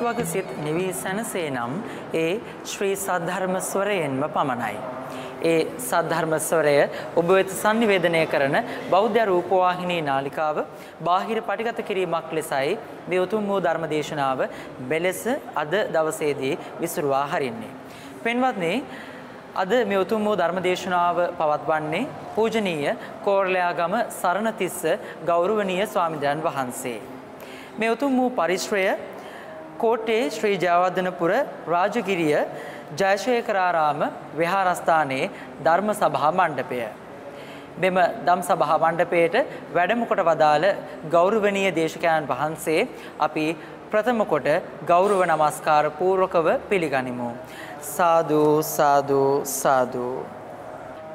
සුබපැතුම් ඔබ සැමට. සත්වක සිත් නිවි සැනසේ නම් ඒ ශ්‍රී සද්ධර්ම ස්වරයෙන්ම පමණයි. ඒ සද්ධර්ම ස්වරය ඔබ වෙත sannivedanaya කරන බෞද්ධ රූපවාහිනී නාලිකාව බාහිර පටිගත කිරීමක් ලෙසයි මේ උතුම් වූ ධර්ම දේශනාව බෙලෙස අද දවසේදී විසුරුවා හරින්නේ. පින්වත්නි අද මේ උතුම් වූ ධර්ම දේශනාව පවත්වන්නේ පූජනීය කෝරළයාගම සරණතිස්ස ගෞරවනීය ස්වාමීන් වහන්සේ. මේ උතුම් වූ පරිශ්‍රය කෝට්ටේ ශ්‍රී ජයවර්ධනපුර රාජගිරිය ජයශේඛරාරාම විහාරස්ථානයේ ධර්ම සභා මණ්ඩපය. මෙම ධම් සභා මණ්ඩපයේට වැඩම කොට වදාළ ගෞරවනීය දේශකයන් වහන්සේ අපි ප්‍රථම කොට ගෞරව නමස්කාර පූර්වකව පිළිගනිමු. සාදු සාදු සාදු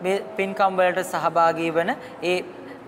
මේ පින්කම් වලට සහභාගී වන ඒ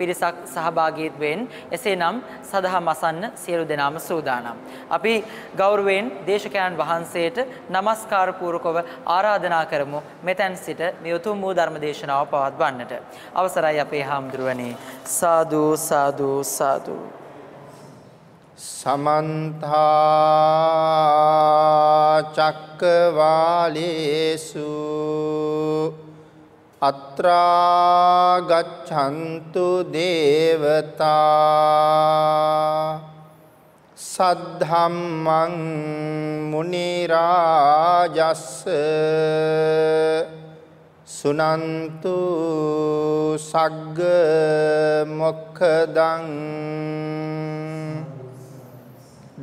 පිරිසක් සහභාගීත්වයෙන් එසේනම් සදහම් අසන්න සියලු දෙනාම සූදානම්. අපි ගෞරවයෙන් දේශකයන් වහන්සේට নমස්කාර පූර්වකව ආරාධනා කරමු මෙතෙන් සිට මේ උතුම් වූ ධර්ම දේශනාව පවත්වන්නට. අවසරයි අපේ හාමුදුරුවනේ. සාදු සාදු සාදු. සමන්ත චක්කවාලේසු අත්‍රා ගච්ඡන්තු දේවතා සද්ධම්මං මුනි රාජස්ස සුනන්තු සග්ග මොක්ඛදං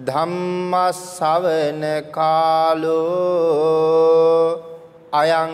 ධම්ම ශවන කාලෝ අයං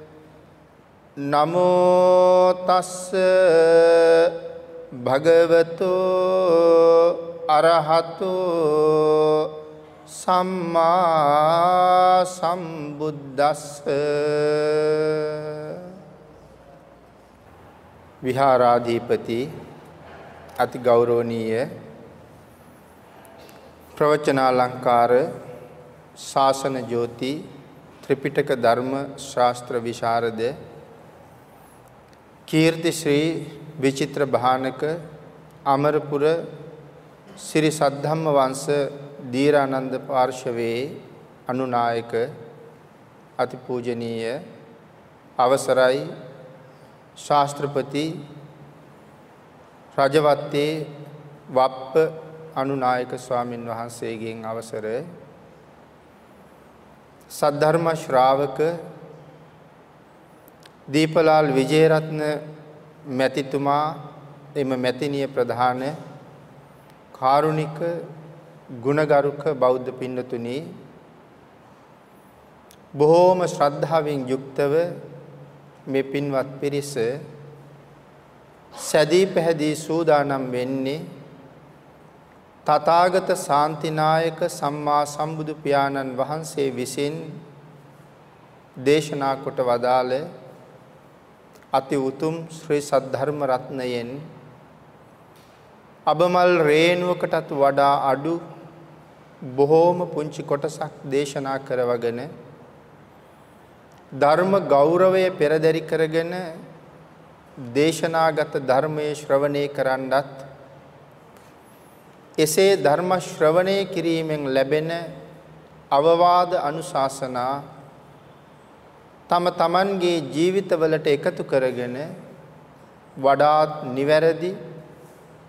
නමෝ තස්ස භගවතෝ අරහතෝ සම්මා සම්බුද්දස්ස විහාරාධිපති අති ගෞරවනීය ප්‍රවචනාලංකාර ශාසන ජෝති ත්‍රිපිටක ධර්ම ශාස්ත්‍ර විශාරද කීර්ති ශ්‍රී විචිත්‍ර භානක අමරපුර ශ්‍රී සද්ධම්ම වංශ දීරානන්ද පාර්ශවයේ අනුනායක අතිපූජනීය අවසරයි. ශාස්ත්‍රපති රජවත්තේ වප්ප අනුනායක ස්වාමින් වහන්සේගෙන් අවසර. සද්ධර්ම ශ්‍රාවක දීපලාල් විජේරත්න මැතිතුමා එම මැතිනිය ප්‍රධාන කාරුණික ගුණගරුක බෞද්ධ පින්නතුනි බොහෝම ශ්‍රද්ධාවෙන් යුක්තව මේ පින්වත් පිරිස සැදී පැහැදී සූදානම් වෙන්නේ තථාගත ශාන්තිනායක සම්මා සම්බුදු පියාණන් වහන්සේ විසින් දේශනා කොට වදාළ අති උතුම් ශ්‍රී සද්ධර්ම රත්නයෙන් අබමල් රේණුවකටත් වඩා අඩු බොහෝම පුංචි කොටසක් දේශනා කරවගෙන ධර්ම ගෞරවය පෙරදරි කරගෙන දේශනාගත ධර්මයේ ශ්‍රවණය කරන්නත් එසේ ධර්ම ශ්‍රවණය කිරීමෙන් ලැබෙන අවවාද අනුශාසනා තම තමන්ගේ ජීවිතවලට එකතු කරගෙන වඩාත් නිවැරදි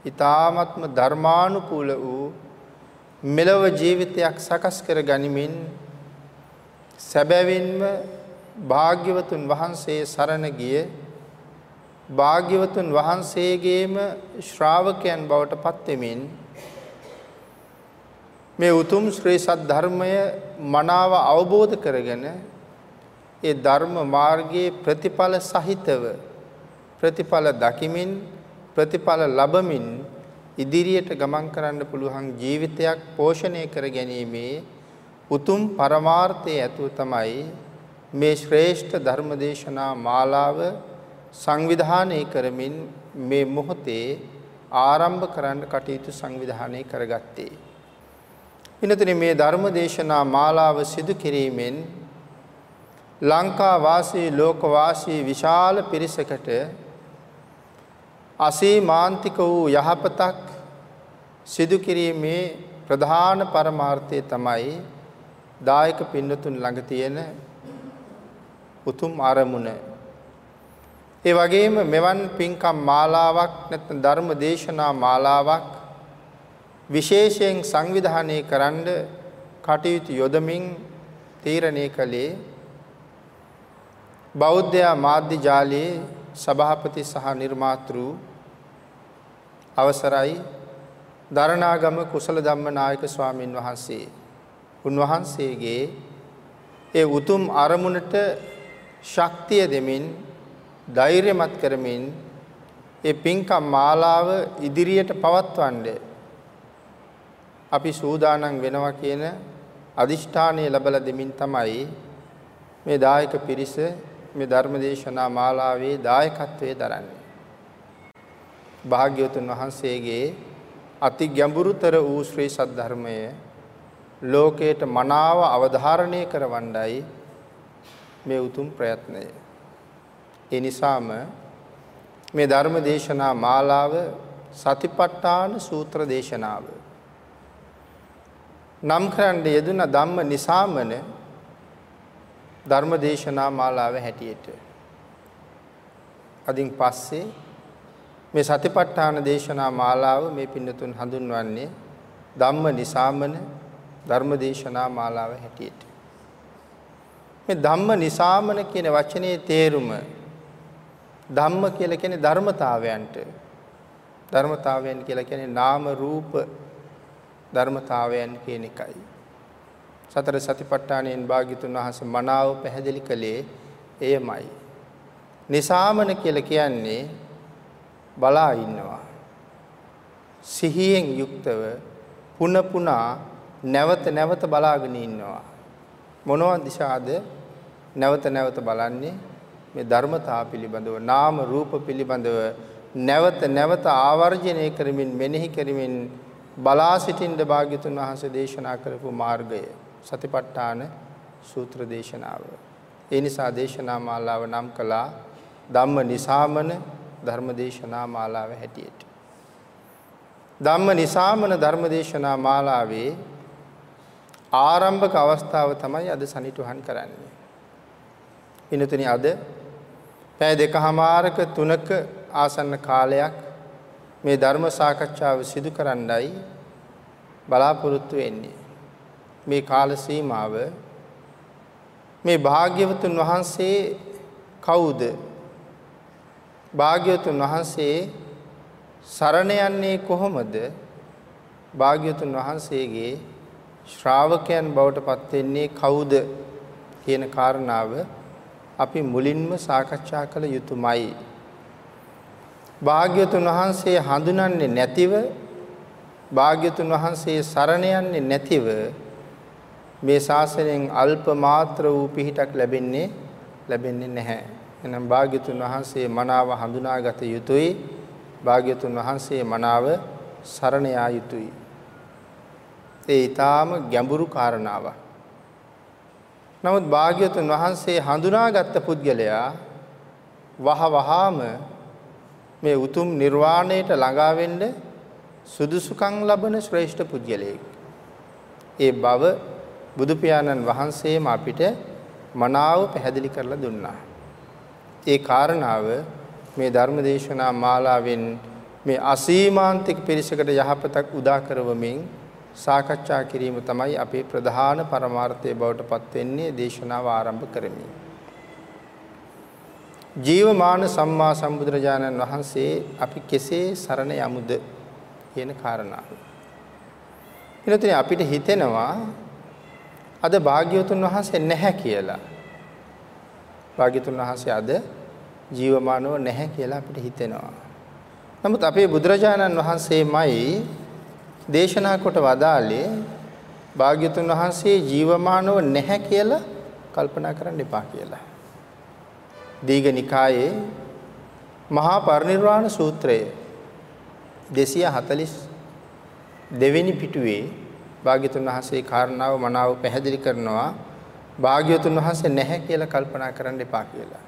ඊ타ත්ම ධර්මානුකූල වූ මෙලව ජීවිතයක් සකස් කර ගනිමින් සැබවින්ම භාග්‍යවතුන් වහන්සේ සරණ ගිය භාග්‍යවතුන් වහන්සේගේම ශ්‍රාවකයන් බවට පත් වෙමින් මේ උතුම් ශ්‍රී සද්ධර්මය මනාව අවබෝධ කරගෙන ඒ ධර්ම මාර්ගයේ ප්‍රතිඵල සහිතව ප්‍රතිඵල දකිමින් ප්‍රතිඵල ලබමින් ඉදිරියට ගමන් කරන්න පුළුවන් ජීවිතයක් පෝෂණය කර ගැනීමේ උතුම් පරමාර්ථය ඇතුව තමයි මේ ශ්‍රේෂ්ඨ ධර්මදේශනා මාලාව සංවිධානය කරමින් මේ මොහොතේ ආරම්භ කරන්න කටයුතු සංවිධානය කරගත්තේ. ඉනතනේ මේ ධර්මදේශනා මාලාව සිදු කිරීමෙන් ලංකා වාසී ලෝක වාසී විශාල පිරිසකට අසීමාන්තික වූ යහපතක් සිදු කිරීමේ ප්‍රධාන පරමාර්ථය තමයි දායක පින්නතුන් ළඟ තියෙන උතුම් අරමුණ. ඒ වගේම මෙවන් පින්කම් මාලාවක් නැත්නම් ධර්ම දේශනා මාලාවක් විශේෂයෙන් සංවිධානය කරන්න කටයුතු යොදමින් තීරණය කළේ බෞද්ධ මාධ්‍ය ජාලයේ සභාපති සහ නිර්මාතෘ අවසරයි. දරණාගම කුසල ධම්මනායක ස්වාමින් වහන්සේ. උන්වහන්සේගේ ඒ උතුම් අරමුණට ශක්තිය දෙමින් ධෛර්යමත් කරමින් ඒ පින්කම් මාලාව ඉදිරියට පවත්වන්නේ අපි සූදානම් වෙනවා කියන අදිෂ්ඨානය ලැබලා දෙමින් තමයි මේ දායක පිරිස මේ ධර්මදේශනා මාලාවේ දායකත්වයේ දරන්නේ. භාග්‍යවතුන් වහන්සේගේ අති ගැඹුරුතර වූ ශ්‍රී සද්ධර්මය ලෝකයට මනාව අවධාරණය කරවන්නයි මේ උතුම් ප්‍රයත්නය. ඒ නිසාම මේ ධර්ම දේශනා මාලාව සතිපට්ඨාන සූත්‍ර දේශනාව. නම් කරන්න යෙදුන ධම්ම නිසාමන ධර්ම දේශනා මාලාව හැටියට. අදින් පස්සේ මේ සතිපට්ඨාන දේශනා මාලාව මේ පින්නතුන් හඳුන්වන්නේ ධම්ම නිසාමන ධර්ම දේශනා මාලාව හැටියට. මේ ධම්ම නිසාමන කියන වචනේ තේරුම ධම්ම කියලා කියන්නේ ධර්මතාවයන්ට ධර්මතාවයන් කියලා කියන්නේ නාම රූප ධර්මතාවයන් කියන එකයි. සතර සතිපට්ඨානයෙන් භාග්‍යතුන් වහන්සේ මනාව පැහැදිලි කළේ එයමයි. නිසාමන කියලා කියන්නේ බලා ඉන්නවා. සිහියෙන් යුක්තව පුන පුනා නැවත නැවත බලාගෙන ඉන්නවා. මොනවා දිශාද නැවත නැවත බලන්නේ මේ ධර්මතා පිළිබඳව නාම රූප පිළිබඳව නැවත නැවත ආවර්ජනය කරමින් මෙනෙහි කරමින් බලා සිටින්න භාග්‍යතුන් වහන්සේ දේශනා කරපු මාර්ගය සතිපට්ඨාන සූත්‍ර දේශනාව. ඒ නිසා දේශනා මාලාව නම් කළා ධම්ම නිසාමන ධර්ම දේශනා මාලාව හැටියට. ධම්ම නිසාමන ධර්ම දේශනා මාලාවේ ආරම්භක අවස්ථාව තමයි අද සනිටුහන් කරන්නේ. පිනතුනි අද පැය දෙකහමාරක තුනක ආසන්න කාලයක් මේ ධර්ම සාකච්ඡාව සිදු කරන්නයි බලාපොරොත්තු වෙන්නේ. මේ කාල සීමාව මේ භාග්‍යවතුන් වහන්සේ කවුද? භාග්‍යවතුන් වහන්සේ සරණ යන්නේ කොහොමද? භාග්‍යවතුන් වහන්සේගේ ශ්‍රාවකයන් බවට පත් වෙන්නේ කවුද කියන කාරණාව අපි මුලින්ම සාකච්ඡා කළ යුතුමයි. භාග්‍යතුන් වහන්සේ හඳුනන්නේ නැතිව භාග්‍යතුන් වහන්සේ සරණ යන්නේ නැතිව මේ ශාසනයෙන් අල්ප මාත්‍ර වූ පිහිටක් ලැබෙන්නේ ලැබෙන්නේ නැහැ. එනම් භාග්‍යතුන් වහන්සේ මනාව හඳුනාගත යුතුයි. භාග්‍යතුන් වහන්සේ මනාව සරණ යා යුතුයි. ඒ ඊටාම ගැඹුරු කාරණාවක්. නමුත් භාග්‍යතුන් වහන්සේ හඳුනාගත්ත පුද්ගලයා වහ වහාම මේ උතුම් නිර්වාණයට ළඟා වෙන්න සුදුසුකම් ලබන ශ්‍රේෂ්ඨ පුද්ගලයෙක්. ඒ බව බුදු පියාණන් වහන්සේම අපිට මනාව පැහැදිලි කරලා දුන්නා. ඒ කාරණාව මේ ධර්මදේශනා මාලාවෙන් මේ අසීමාන්තික පිරිසකට යහපතක් උදා කරවමින් සාකච්ඡා කිරීම තමයි අපේ ප්‍රධාන පරමාර්ථය බවට පත් වෙන්නේ දේශනාව ආරම්භ කරමින්. ජීවමාන සම්මා සම්බුදුරජාණන් වහන්සේ අපි කෙසේ සරණ යමුද කියන කාරණාව. එනතුනේ අපිට හිතෙනවා අද භාග්‍යවතුන් වහන්සේ නැහැ කියලා. භාග්‍යවතුන් වහන්සේ අද ජීවමානව නැහැ කියලා අපිට හිතෙනවා. නමුත් අපේ බුදුරජාණන් වහන්සේමයි දේශනා කොට වදාළේ භාග්‍යතුන් වහන්සේ ජීවමානව නැහැ කියලා කල්පනා කරන්න එපා කියලා. දීඝනිකායේ මහා පරිනිර්වාණ සූත්‍රය 240 දෙවෙනි පිටුවේ භාග්‍යතුන් වහන්සේ කාරණාව මනාව පැහැදිලි කරනවා භාග්‍යතුන් වහන්සේ නැහැ කියලා කල්පනා කරන්න එපා කියලා.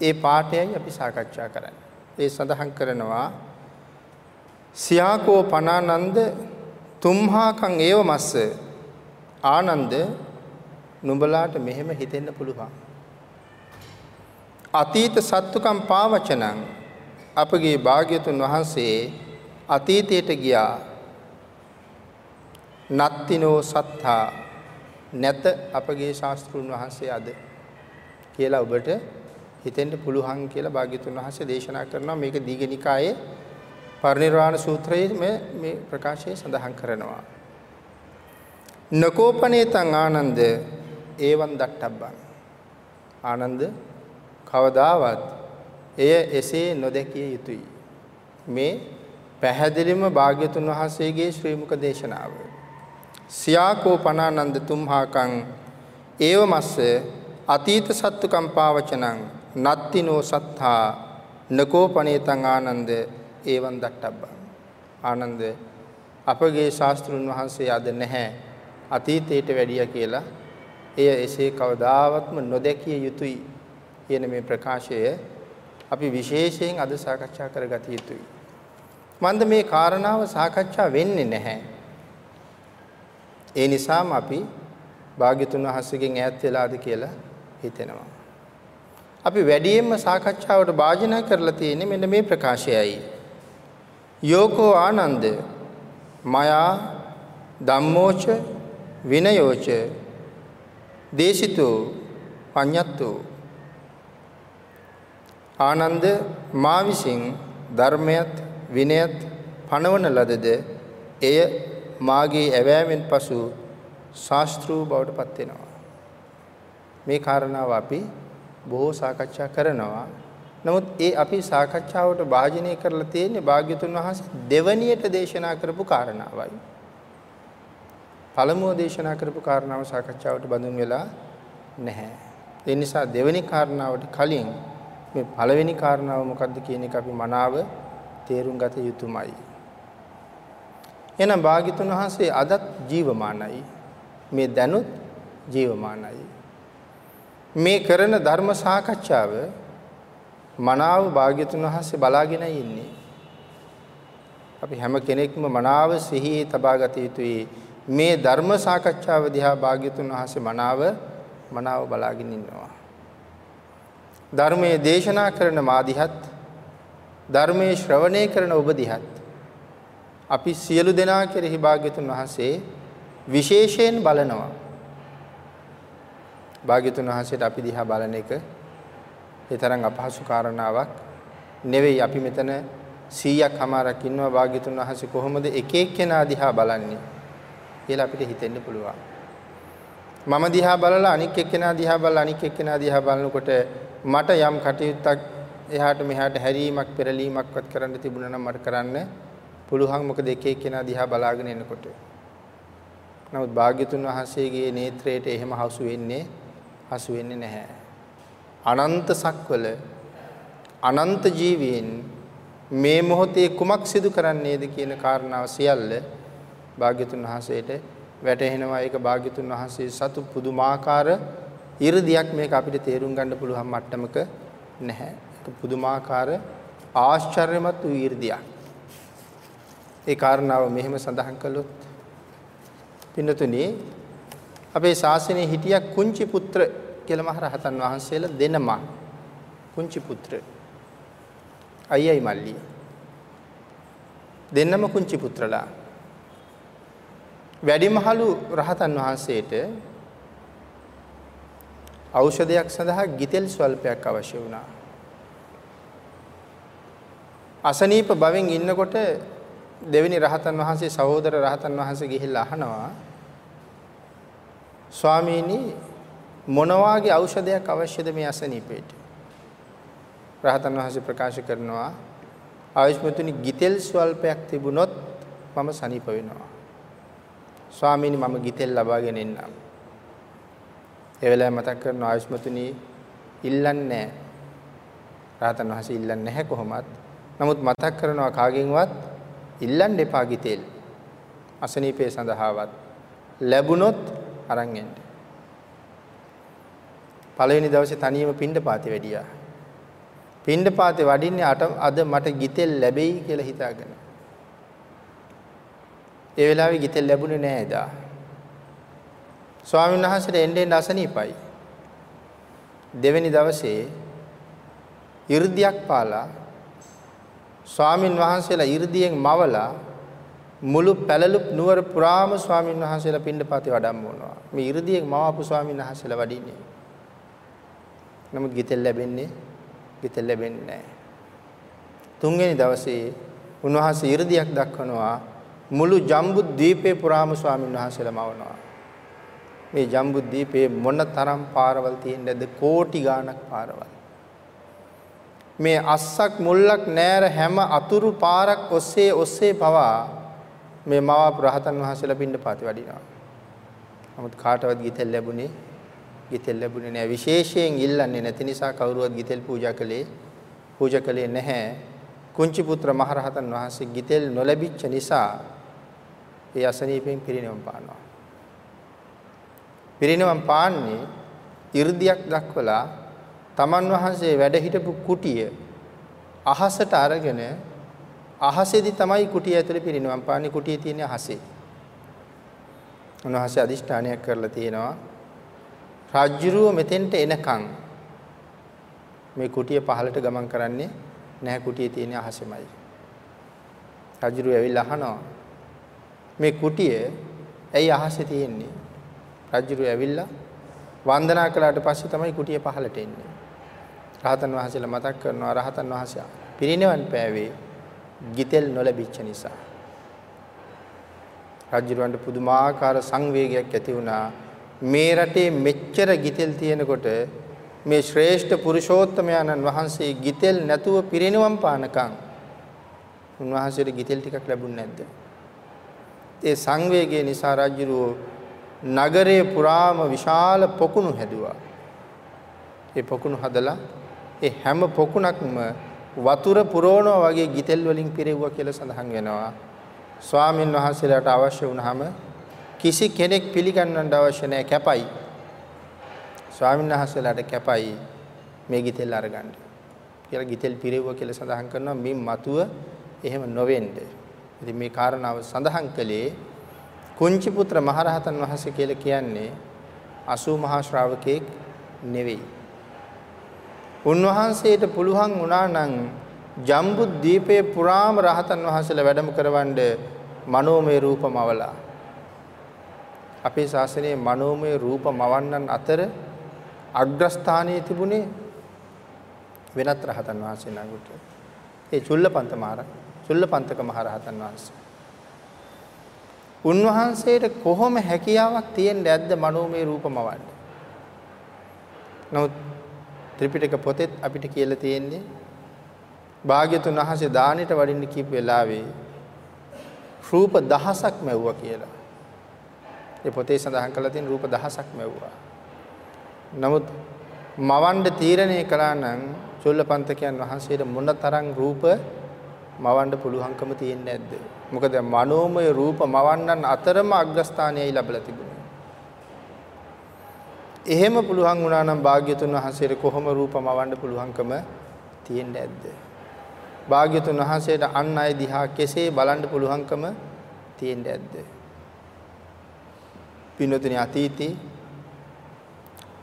ඒ පාඩයයි අපි සාකච්ඡා කරන්නේ. ඒ සඳහන් කරනවා සියාකෝ පනානන්ද තුම්හාකං ඒව මස්ස ආනන්ද නුඹලාට මෙහෙම හිතෙන්න පුළුවන්. අතීත සත්තුකම් පාවචනං අපගේ භාග්‍යතුන් වහන්සේ අතීතයට ගියා නත්තිනෝ සත්තා නැත අපගේ ශාස්ත්‍රුන් වහන්සේ අද කියලා ඔබට හිතෙන්න පුළුවන් කියලා භාග්‍යතුන් වහන්සේ දේශනා කරනවා මේක දීඝනිකායේ පරිනිර්වාණ සූත්‍රයේ මේ මේ ප්‍රකාශය සඳහන් කරනවා. නකෝපනේතං ආනන්ද ඒවන් දට්ටබ්බන්. ආනන්ද කවදාවත් එය එසේ නොදැකිය යුතුයි. මේ පැහැදිලිම භාග්‍යතුන් වහන්සේගේ ශ්‍රී මුක දේශනාව. සියාකෝ පනානන්ද තුම්හාකං ඒව මස්ස අතීත සත්තුකම් පාවචනං නත්තිනෝ සත්තා නකෝපනේතං ආනන්ද ඒවන් දට්ටබ්බා ආනන්ද අපගේ ශාස්ත්‍රුන් වහන්සේ අද නැහැ අතීතයට වැඩිය කියලා එය එසේ කවදාවත්ම නොදැකිය යුතුයි කියන මේ ප්‍රකාශය අපි විශේෂයෙන් අද සාකච්ඡා කරගත යුතුයි. මන්ද මේ කාරණාව සාකච්ඡා වෙන්නේ නැහැ. ඒ නිසාම අපි භාග්‍යතුන් වහන්සේගෙන් ඈත් වෙලාද කියලා හිතෙනවා. අපි වැඩියෙන්ම සාකච්ඡාවට භාජනය කරලා තියෙන්නේ මෙන්න මේ ප්‍රකාශයයි. යෝකෝ ආනන්ද මයා ධම්මෝච විනයෝච දේශිතෝ පඤ්ඤත්තෝ ආනන්ද මා විසින් ධර්මයත් විනයත් පනවන ලදද එය මාගේ ඇවෑමෙන් පසු ශාස්ත්‍රූ බවට පත් වෙනවා මේ කාරණාව අපි බොහෝ සාකච්ඡා කරනවා. නමුත් ඒ අපි සාකච්ඡාවට භාජනය කරලා තියෙන්නේ භාග්‍යතුන් වහන්සේ දෙවණියට දේශනා කරපු කාරණාවයි. පළමුව දේශනා කරපු කාරණාව සාකච්ඡාවට බඳුන් වෙලා නැහැ. ඒ නිසා දෙවෙනි කාරණාවට කලින් මේ පළවෙනි කාරණාව මොකක්ද කියන එක අපි මනාව තේරුම් ගත යුතුමයි. එහෙනම් භාග්‍යතුන් වහන්සේ අදත් ජීවමානයි. මේ දැනුත් ජීවමානයි. මේ කරන ධර්ම සාකච්ඡාව මනාව භාග්‍යතුන් වහන්සේ බලාගෙන ඉන්නේ. අපි හැම කෙනෙක්ම මනාව සිහියේ තබා ගත යුතුයි. මේ ධර්ම සාකච්ඡාව දිහා භාග්‍යතුන් වහන්සේ මනාව මනාව බලාගෙන ඉන්නවා. ධර්මයේ දේශනා කරන මාදිහත් ධර්මයේ ශ්‍රවණය කරන ඔබ දිහත් අපි සියලු දෙනා කෙරෙහි භාග්‍යතුන් වහන්සේ විශේෂයෙන් බලනවා. භාග්‍යතුන් වහන්සේට අපි දිහා බලන එක ඒ තරම් අපහසු කාරණාවක් නෙවෙයි අපි මෙතන 100ක් හමාරක් ඉන්නවා භාග්‍යතුන් වහන්සේ කොහොමද එක එක්කෙනා දිහා බලන්නේ කියලා අපිට හිතෙන්න පුළුවන්. මම දිහා බලලා අනික් එක්කෙනා දිහා බලලා අනික් එක්කෙනා දිහා බලනකොට මට යම් කටයුත්තක් එහාට මෙහාට හැරීමක් පෙරලීමක්වත් කරන්න තිබුණා නම් මට කරන්න පුළුවන් මොකද එක එක්කෙනා දිහා බලාගෙන එනකොට. නමුත් භාග්‍යතුන් වහන්සේගේ නේත්‍රයට එහෙම හසු වෙන්නේ හසු වෙන්නේ නැහැ. අනන්ත සක්වල අනන්ත ජීවීන් මේ මොහොතේ කුමක් සිදු කරන්නේද කියන කාරණාව සියල්ල භාග්‍යතුන් වහන්සේට වැටහෙනවා ඒක භාග්‍යතුන් වහන්සේ සතු පුදුමාකාර 이르දියක් මේක අපිට තේරුම් ගන්න පුළුවන් මට්ටමක නැහැ. ඒක පුදුමාකාර ආශ්චර්යමත් වූ 이르දියක්. ඒ කාරණාව මෙහෙම සඳහන් කළොත් පින්නතුනි අපේ ශාසනයේ හිටිය කුංචි පුත්‍ර කියලා මහ රහතන් වහන්සේලා දෙනම කුංචි පුත්‍ර. අයියයි මල්ලි දෙන්නම කුංචි පුත්‍රලා. වැඩිමහලු රහතන් වහන්සේට ඖෂධයක් සඳහා ගිතෙල් ස්වල්පයක් අවශ්‍ය වුණා. අසනීප බවෙන් ඉන්නකොට දෙවෙනි රහතන් වහන්සේ සහෝදර රහතන් වහන්සේ ගිහිල්ලා අහනවා ස්වාමීනි මොන වාගේ ඖෂධයක් අවශ්‍යද මේ අසනීපේට? රහතන් වහන්සේ ප්‍රකාශ කරනවා ආයුෂ්මතුනි ගිතෙල් ස්වල්පයක් තිබුණොත් මම සනීප වෙනවා. ස්වාමීනි මම ගිතෙල් ලබාගෙන එන්නම්. ඒ වෙලාවේ මතක් කරන ආයුෂ්මතුනි ඉල්ලන්නේ නැහැ. රහතන් වහන්සේ ඉල්ලන්නේ නැහැ කොහොමත්. නමුත් මතක් කරනවා කාගෙන්වත් ඉල්ලන්න එපා ගිතෙල්. අසනීපේ සඳහාවත් ලැබුණොත් අරන් එන්න. පළවෙනි දවසේ තනියම පින්ඩපාතේ වැඩියා. පින්ඩපාතේ වඩින්නේ අද මට ගිතෙල් ලැබෙයි කියලා හිතාගෙන. ඒ වෙලාවේ ගිතෙල් ලැබුණේ නෑ එදා. ස්වාමීන් වහන්සේට එන්නේ අසනීපයි. දෙවෙනි දවසේ 이르දියක් පාලා ස්වාමින් වහන්සේලා 이르දියෙන් මවලා මුළු පැලලුප් නුවර පුරාම ස්වාමින් වහන්සේලා පිණ්ඩපාතේ වඩම්මනවා. මේ 이르දියෙන් මවාපු ස්වාමින් වහන්සේලා වඩින්නේ. නමුත් ගිතෙල් ලැබෙන්නේ ගිතෙල් ලැබෙන්නේ නැහැ. තුන්වෙනි දවසේ උන්වහන්සේ 이르දියක් දක්වනවා මුළු ජම්බුද්වීපේ පුරාම ස්වාමින් වහන්සේලා මවනවා. මේ ජම්බුද්වීපේ මොන තරම් පාරවල් තියෙන්නද කෝටි ගාණක් පාරවල්. මේ අස්සක් මුල්ලක් නෑර හැම අතුරු පාරක් ඔස්සේ ඔස්සේ පවා මේ මවාපු රහතන් වහන්සේලා පින්න පාති වඩිනවා. නමුත් කාටවත් ගිතෙල් ලැබුණේ ගිතෙල් ලැබුණේ නෑ විශේෂයෙන් ඉල්ලන්නේ නැති නිසා කවුරුවත් ගිතෙල් පූජා කළේ පූජා කළේ නැහැ. කුංචි පුත්‍ර මහරහතන් වහන්සේ ගිතෙල් නොලැබිච්ච නිසා ඒ අසනීපෙන් පිරිනවම් පානවා. පිරිනවම් පාන්නේ 이르දියක් දක්වලා තමන් වහන්සේ වැඩ හිටපු කුටිය අහසට අරගෙන අහසේදී තමයි කුටිය ඇතුලේ පිරිනවම් පාන්නේ කුටියේ තියෙන අහසේ. උන්වහන්සේ අදිෂ්ඨානයක් කරලා තියෙනවා රාජ්‍යරුව මෙතෙන්ට එනකන් මේ කුටිය පහලට ගමන් කරන්නේ නැහැ කුටියේ තියෙන අහසෙමයි. රාජ්‍යරුව ඇවිල්ලා අහනවා මේ කුටිය ඇයි අහසේ තියෙන්නේ? රජුරු ඇවිල්ලා වන්දනා කළාට පස්සේ තමයි කුටිය පහළට එන්නේ. රහතන් වහන්සේලා මතක් කරනවා රහතන් වහන්සේ පිරිනිවන් පෑවේ ගිතෙල් නොලැබිච්ච නිසා. රජුරවන්ට පුදුමාකාර සංවේගයක් ඇති වුණා. මේ රටේ මෙච්චර ගිතෙල් තියෙනකොට මේ ශ්‍රේෂ්ඨ පුරුෂෝත්තමයන්න් වහන්සේ ගිතෙල් නැතුව පිරිනිවන් පානකම් උන්වහන්සේට ගිතෙල් ටිකක් ලැබුණ නැද්ද? ඒ සංවේගය නිසා රජුරෝ නගරයේ පුරාම විශාල පොකුණු හැදුවා. ඒ පොකුණු හදලා ඒ හැම පොකුණක්ම වතුර පුරවනවා වගේ ගිතෙල් වලින් පිරෙව්වා කියලා සඳහන් වෙනවා. ස්වාමින් වහන්සේලාට අවශ්‍ය වුණාම කිසි කෙනෙක් පිළිගන්නන්න අවශ්‍ය නැහැ කැපයි. ස්වාමින් වහන්සේලාට කැපයි මේ ගිතෙල් අරගන්න. කියලා ගිතෙල් පිරෙව්වා කියලා සඳහන් කරනවා මින් මතුව එහෙම නොවෙන්නේ. ඉතින් මේ කාරණාව සඳහන් කළේ කුංචි පුත්‍ර මහරහතන් වහන්සේ කියලා කියන්නේ 80 මහා ශ්‍රාවකෙක් නෙවෙයි. උන්වහන්සේට පුළුවන් වුණා නම් ජම්බු දීපේ පුරාම රහතන් වහන්සේලා වැඩම කරවන්න මනෝමය රූපමවලා. අපේ ශාසනයේ මනෝමය රූපමවන්නන් අතර අග්‍රස්ථානයේ තිබුණේ වෙනත් රහතන් වහන්සේ නඟුට. ඒ චුල්ලපන්ත මහරහතන් චුල්ලපන්තක මහරහතන් වහන්සේ. උන්වහන්සේට කොහොම හැකියාවක් තියෙන්නේ නැද්ද මනෝමය රූපමවන්න? නමුත් ත්‍රිපිටක පොතෙත් අපිට කියලා තියෙන්නේ භාග්‍යතුන් වහන්සේ දානෙට වඩින්න කීප වෙලාවේ රූප දහසක් මැව්වා කියලා. ඒ පොතේ සඳහන් කරලා තියෙන රූප දහසක් මැව්වා. නමුත් මවන්න තීරණය කළා නම් චුල්ලපන්තකයන් වහන්සේට මොන තරම් රූප මවන්න පුළුවන්කම තියෙන්නේ නැද්ද? මොකද මනෝමය රූප මවන්නන් අතරම අග්‍රස්ථානයයි ලැබලා තිබුණේ. එහෙම පුළුවන් වුණා නම් භාග්‍යතුන් වහන්සේට කොහොම රූප මවන්න පුළුවන්කම තියෙන්නේ නැද්ද? භාග්‍යතුන් වහන්සේට අන් අය දිහා කෙසේ බලන්න පුළුවන්කම තියෙන්නේ නැද්ද? පින්නතුනි අතීතේ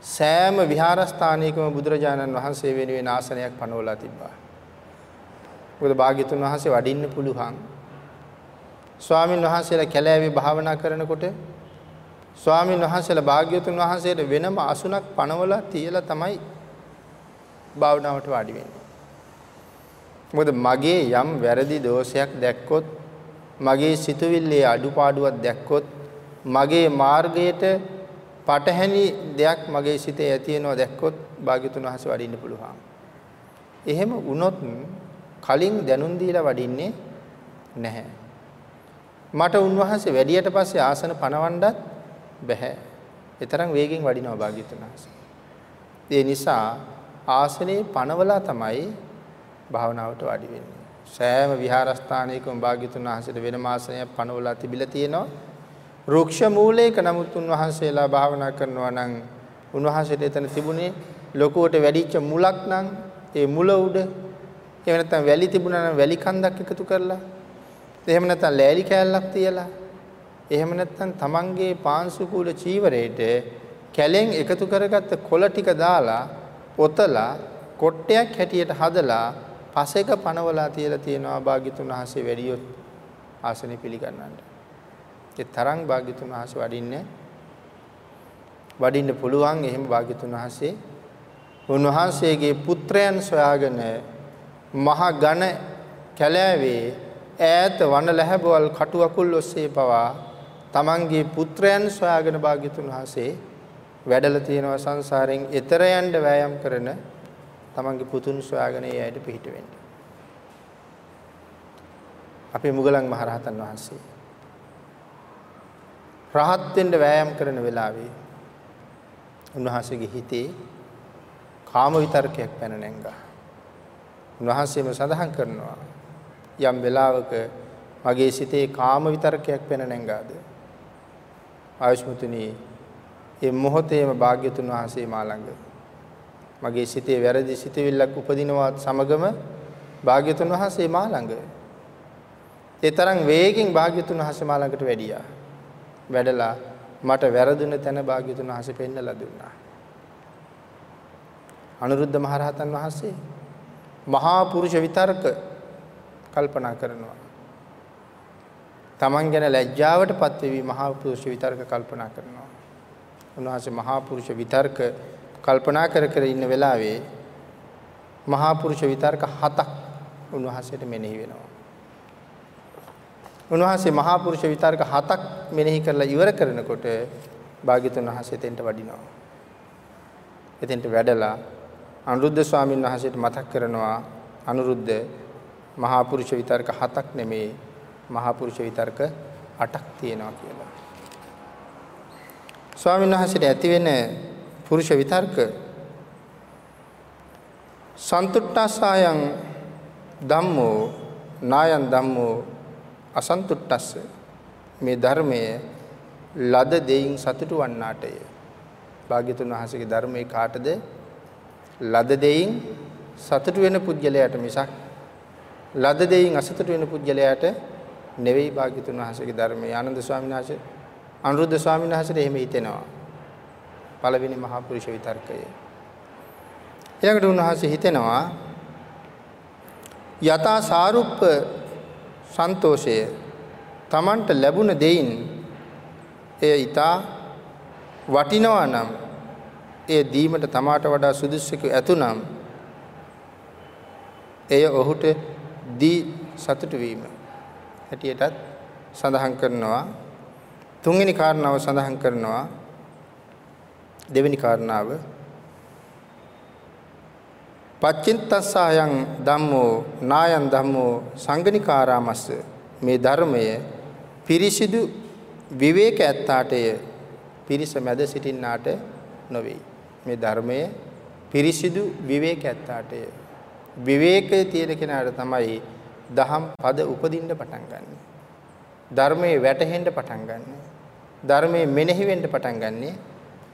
සෑම විහාරස්ථානයකම බුදුරජාණන් වහන්සේ වෙනුවෙන් ආසනයක් පනවලා තිබ්බා. මොකද භාග්‍යතුන් වහන්සේ වඩින්න පුළුවන්. ස්වාමින් වහන්සේලා කැලෑවේ භාවනා කරනකොට ස්වාමින් වහන්සේලා භාග්‍යතුන් වහන්සේට වෙනම අසුනක් පනවලා තියලා තමයි භාවනාවට වාඩි වෙන්නේ. මොකද මගේ යම් වැරදි දෝෂයක් දැක්කොත් මගේ සිතුවිල්ලේ අඩුපාඩුවක් දැක්කොත් මගේ මාර්ගයට පටහැනි දෙයක් මගේ සිතේ ඇති වෙනවා දැක්කොත් භාග්‍යතුන් වහන්සේ වඩින්න පුළුවන්. එහෙම වුණොත් කලින් දැනුම් දීලා වඩින්නේ නැහැ. මට උන්වහන්සේ වැඩියට පස්සේ ආසන පනවන්නත් බෑ. ඒ තරම් වේගෙන් වඩිනවා භාග්‍යතුන් වහන්සේ. ඒ නිසා ආසනේ පනවලා තමයි භාවනාවට වාඩි වෙන්නේ. සෑම විහාරස්ථානයකම භාග්‍යතුන් වහන්සේට වෙනම ආසනයක් පනවලා තිබිලා තියෙනවා. රුක්ෂ මූලයක නමුත් උන්වහන්සේලා භාවනා කරනවා නම් උන්වහන්සේට එතන තිබුණේ ලොකුවට වැඩිච්ච මුලක් නම් ඒ මුල උඩ එහෙම නැත්නම් වැලි තිබුණා නම් වැලි කන්දක් එකතු කරලා එහෙම නැත්නම් ලෑලි කෑල්ලක් තියලා එහෙම නැත්නම් තමන්ගේ පාංශුකූල චීවරයට කැලෙන් එකතු කරගත්ත කොළ ටික දාලා පොතලා කොට්ටයක් හැටියට හදලා පසෙක පනවලා තියලා තියෙනවා භාග්‍යතුන් වහන්සේ වැඩියොත් ආසනෙ පිළිගන්නන්න. ඒ තරම් භාග්‍යතුන් වහන්සේ වඩින්නේ වඩින්න පුළුවන් එහෙම භාග්‍යතුන් වහන්සේ උන්වහන්සේගේ පුත්‍රයන් සොයාගෙන මහ ඝන කැලෑවේ ඈත වන ලැබවල් කටු අකුල් ඔස්සේ පවා තමන්ගේ පුත්‍රයන් සොයාගෙන භාග්‍යතුන් වහන්සේ වැඩලා තියෙනවා සංසාරයෙන් එතර යන්න වෑයම් කරන තමන්ගේ පුතුන් සොයාගෙන ඒ ඇයිට පිහිට වෙන්න. අපේ මුගලන් මහරහතන් වහන්සේ රහත් වෙන්න වෑයම් කරන වෙලාවේ උන්වහන්සේගේ හිතේ කාම විතර්කයක් පැන නැංගා. උන්වහන්සේම සඳහන් කරනවා යම් වෙලාවක මගේ සිතේ කාම විතර්කයක් පැන නැංගාද ආයුෂ්මතුනි ඒ මොහොතේම භාග්‍යතුන් වහන්සේ මා ළඟ මගේ සිතේ වැරදි සිතවිල්ලක් උපදිනවත් සමගම භාග්‍යතුන් වහන්සේ මා ළඟ ඒ තරම් වේගෙන් භාග්‍යතුන් වහන්සේ මා ළඟට වැඩියා වැඩලා මට වැරදුන තැන භාග්‍යතුන් වහන්සේ පෙන්නලා දුන්නා. අනුරුද්ධ මහරහතන් වහන්සේ මහා පුරුෂ විතර්ක කල්පනා කරනවා. තමන් ගැන ලැජ්ජාවටපත් වෙවි මහා පුරුෂ විතර්ක කල්පනා කරනවා. උන්වහන්සේ මහා පුරුෂ විතර්ක කල්පනා කර කර ඉන්න වෙලාවේ මහා පුරුෂ විතර්ක හතක් උන්වහන්සේට මෙනෙහි වෙනවා. උන්වහන්සේ මහා පුරුෂ විතර්ක හතක් මෙනෙහි කරලා ඉවර කරනකොට භාග්‍යතුන් වහන්සේ එතෙන්ට වඩිනවා. එතෙන්ට වැඩලා අනුරුද්ධ ස්වාමීන් වහන්සේට මතක් කරනවා අනුරුද්ධ මහා පුරුෂ විතර්ක හතක් නෙමේ මහා පුරුෂ විතර්ක අටක් තියෙනවා කියලා. ස්වාමීන් වහන්සේට ඇති වෙන පුරුෂ විතර්ක සන්තුට්ඨසායන් ධම්මෝ නායන් ධම්මෝ අසන්තුට්ඨස්ස මේ ධර්මයේ ලද දෙයින් සතුටු වන්නාටය. භාග්‍යතුන් වහන්සේගේ ධර්මයේ කාටද ලද දෙයින් සතුටු වෙන පුජ්‍යලයට මිසක් ලද දෙයින් අසතුටු වෙන පුජ්‍යලයට නෙවෙයි භාග්‍යතුන් වහන්සේගේ ධර්මයේ ආනන්ද ස්වාමීන් වහන්සේ අනුරුද්ධ ස්වාමීන් වහන්සේට එහෙම හිතෙනවා. පළවෙනි මහා පුරුෂ විතර්කය. ඊළඟට උන්වහන්සේ හිතෙනවා යතා සාරුප්ප සන්තෝෂය Tamanට ලැබුණ දෙයින් එය ඊතා වටිනවා නම් එය දීමට තමාට වඩා සුදුසුක ඇතුනම් එය ඔහුට දී සතුටු වීම හැටියටත් සඳහන් කරනවා. තුන්වෙනි කාරණාව සඳහන් කරනවා. දෙවෙනි කාරණාව. පච්චින්තස්සයන් ධම්මෝ නායන් ධම්මෝ සංගනිකාරාමස්ස මේ ධර්මය පිරිසිදු විවේක ඇත්තාටය. පිරිස මැද සිටින්නාට නොවේ. මේ ධර්මය පිරිසිදු විවේක ඇත්තාටය. විවේකයේ තියෙන කෙනාට තමයි දහම් පද උපදින්න පටන් ගන්න. ධර්මයේ වැටහෙන්න පටන් ගන්න. ධර්මයේ මෙනෙහි වෙන්න පටන් ගන්නේ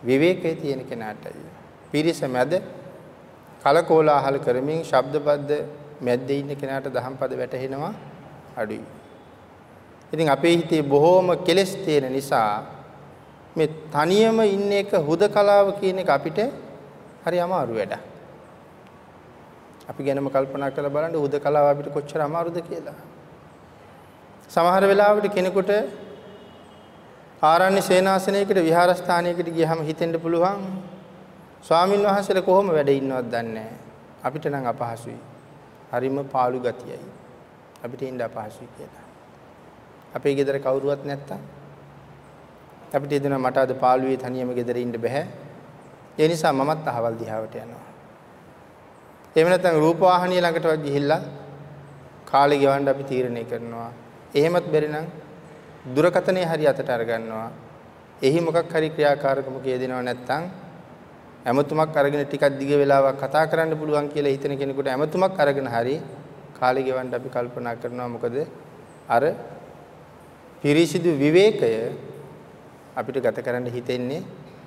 විවේකයේ තියෙන කෙනාටයි. පිරිස මැද කලකෝලාහල කරමින් ශබ්දපද්ද මැද්දේ ඉන්න කෙනාට දහම් පද වැටහෙනවා අඩුයි. ඉතින් අපේ හිතේ බොහෝම කෙලෙස් තියෙන නිසා මේ තනියම ඉන්න එක හුදකලාව කියන එක අපිට හරි අමාරු වැඩක්. අපි ගැනම කල්පනා කරලා බලන්න හුදකලාව අපිට කොච්චර අමාරුද කියලා. සමහර වෙලාවට කෙනෙකුට ආරණ්‍ය සේනාසනයකට විහාරස්ථානයකට ගියහම හිතෙන්න පුළුවන් ස්වාමින් වහන්සේලා කොහොම වැඩ ඉන්නවද දන්නේ අපිට නම් අපහසුයි. හරිම පාළු ගතියයි. අපිට ඉන්න අපහසුයි කියලා. අපේ ගෙදර කවුරුවත් නැත්තම් අපිට එදින මට අද පාළුවේ තනියම ගෙදර ඉන්න බෑ. ඒ නිසා මමත් අහවල් දිහාවට යනවා. එහෙම නැත්නම් රූපවාහිනිය ළඟටවත් ගිහිල්ලා කාලේ ගෙවන්න අපි තීරණය කරනවා. එහෙමත් බැරි නම් දුරකතනේ හරි අතට අරගන්නවා. එහි මොකක් හරි ක්‍රියාකාරකමක යෙදෙනව නැත්නම් ඇමතුමක් අරගෙන ටිකක් දිග වෙලාවක් කතා කරන්න පුළුවන් කියලා හිතන කෙනෙකුට ඇමතුමක් අරගෙන හරි කාලේ ගෙවන්න අපි කල්පනා කරනවා මොකද අර පිරිසිදු විවේකය අපිට ගත කරන්න හිතෙන්නේ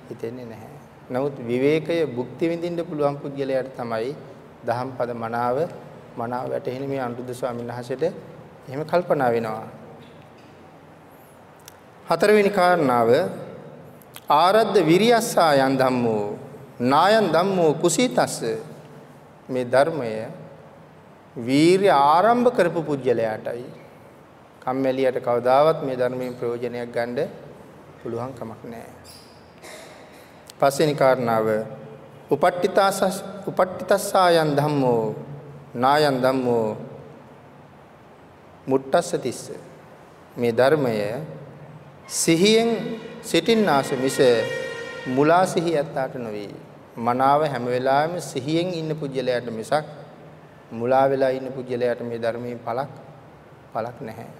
හිතෙන්නේ නැහැ. නමුත් විවේකය භුක්ති විඳින්න පුළුවන් පුද්ගලයාට තමයි දහම් පද මනාව මනාව වැටහෙන මේ අනුරුද්ධ ස්වාමීන් වහන්සේට එහෙම කල්පනා වෙනවා. හතරවෙනි කාරණාව ආරද්ධ විරියස්සා යන් ධම්මෝ නායන් ධම්මෝ කුසීතස්ස මේ ධර්මය වීරිය ආරම්භ කරපු පුජ්‍යලයාටයි කම්මැලියට කවදාවත් මේ ධර්මයෙන් ප්‍රයෝජනයක් ගන්න පුළුවන් කමක් නැහැ. පස්වෙනි කාරණාව උපට්ඨිතාස උපට්ඨිතස්සායන් ධම්මෝ නායන් ධම්මෝ මුට්ටස්ස තිස්ස මේ ධර්මය සිහියෙන් සිටින්නාස මිස මුලා සිහියත්තාට නොවේ. මනාව හැම වෙලාවෙම සිහියෙන් ඉන්න පුජ්‍යලයට මිසක් මුලා වෙලා ඉන්න පුජ්‍යලයට මේ ධර්මයේ පළක් පළක් නැහැ.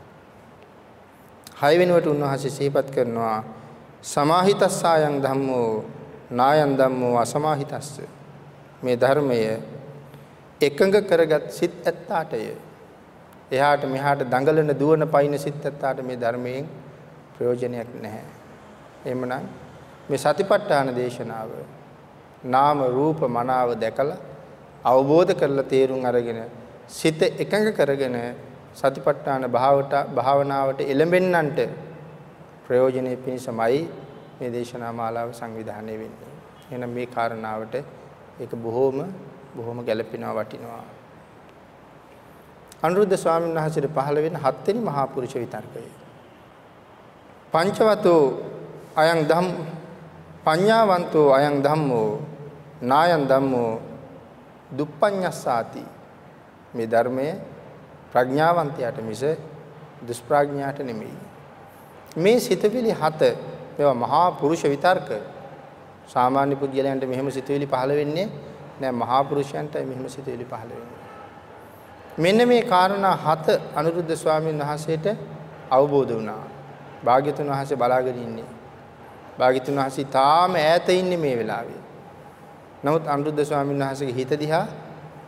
හය වෙනුවට උන්වහන්සේ සිහිපත් කරනවා සමාහිතස්සායන් ධම්මෝ නායන් ධම්මෝ අසමාහිතස්ස. මේ ධර්මය එකඟ කරගත් සිත් ඇත්තාටය. එහාට මෙහාට දඟලන දුවන පයින් සිත් ඇත්තාට මේ ධර්මයෙන් ප්‍රයෝජනයක් නැහැ. එහෙමනම් මේ සතිපට්ඨාන දේශනාව නාම රූප මනාව දැකලා අවබෝධ කරලා තේරුම් අරගෙන සිත එකඟ කරගෙන සතිපට්ඨාන භාවට භාවනාවට එළඹෙන්නන්ට ප්‍රයෝජනෙ පිණිසමයි මේ දේශනා මාලාව සංවිධානය වෙන්නේ. එහෙනම් මේ කාරණාවට ඒක බොහොම බොහොම ගැළපෙනවා වටිනවා. අනුරුද්ධ ස්වාමීන් වහන්සේට පහළ වෙන හත්වෙනි මහා පුරුෂ විතර්කය. පංචවතෝ අයං ධම් පඤ්ඤාවන්තෝ අයං ධම්මෝ නායං ධම්මෝ දුප්පඤ්ඤස්සාති මේ ධර්මයේ ප්‍රඥාවන්තයාට මිස දුෂ්ප්‍රඥයාට නෙමෙයි. මේ සිතවිලි හත මේවා මහා පුරුෂ විතර්ක. සාමාන්‍ය පුද්ගලයන්ට මෙහෙම සිතවිලි පහළ වෙන්නේ නෑ මහා පුරුෂයන්ටයි මෙහෙම සිතවිලි පහළ වෙන්නේ. මෙන්න මේ කාරණා හත අනුරුද්ධ ස්වාමීන් වහන්සේට අවබෝධ වුණා. භාග්‍යතුන් වහන්සේ බලාගෙන ඉන්නේ. භාග්‍යතුන් වහන්සේ තාම ඈත ඉන්නේ මේ වෙලාවේ. නමුත් අනුරුද්ධ ස්වාමීන් වහන්සේගේ හිත දිහා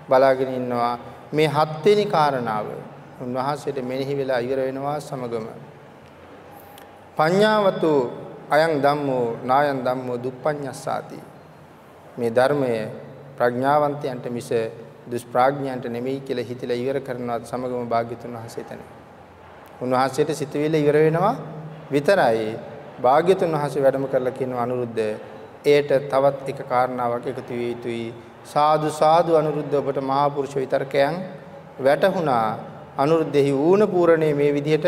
බලාගෙන ඉන්නවා. මේ හත්වෙනි කාරණාව උන්වහන්සේට මෙනෙහි වෙලා ඉවර වෙනවා සමගම පඤ්ඤාවතු අයං ධම්මෝ නායං ධම්මෝ දුප්පඤ්ඤස්සාති මේ ධර්මය ප්‍රඥාවන්තයන්ට මිස දුෂ්ප්‍රඥයන්ට නෙමෙයි කියලා හිතලා ඉවර කරනවත් සමගම භාග්‍යතුන් වහන්සේ තන. උන්වහන්සේට සිතුවිල්ල ඉවර වෙනවා විතරයි. භාග්‍යතුන් වහන්සේ වැඩම කරලා කියන අනුරුද්ධ එයට තවත් එක කාරණාවක් එකතු විය යුතුයි. සාදු සාදු අනුරුද්ධ ඔබට මහා පුරුෂ විතරකයන් වැටහුණා අනුරුද්ධෙහි ඌණ පූර්ණේ මේ විදිහට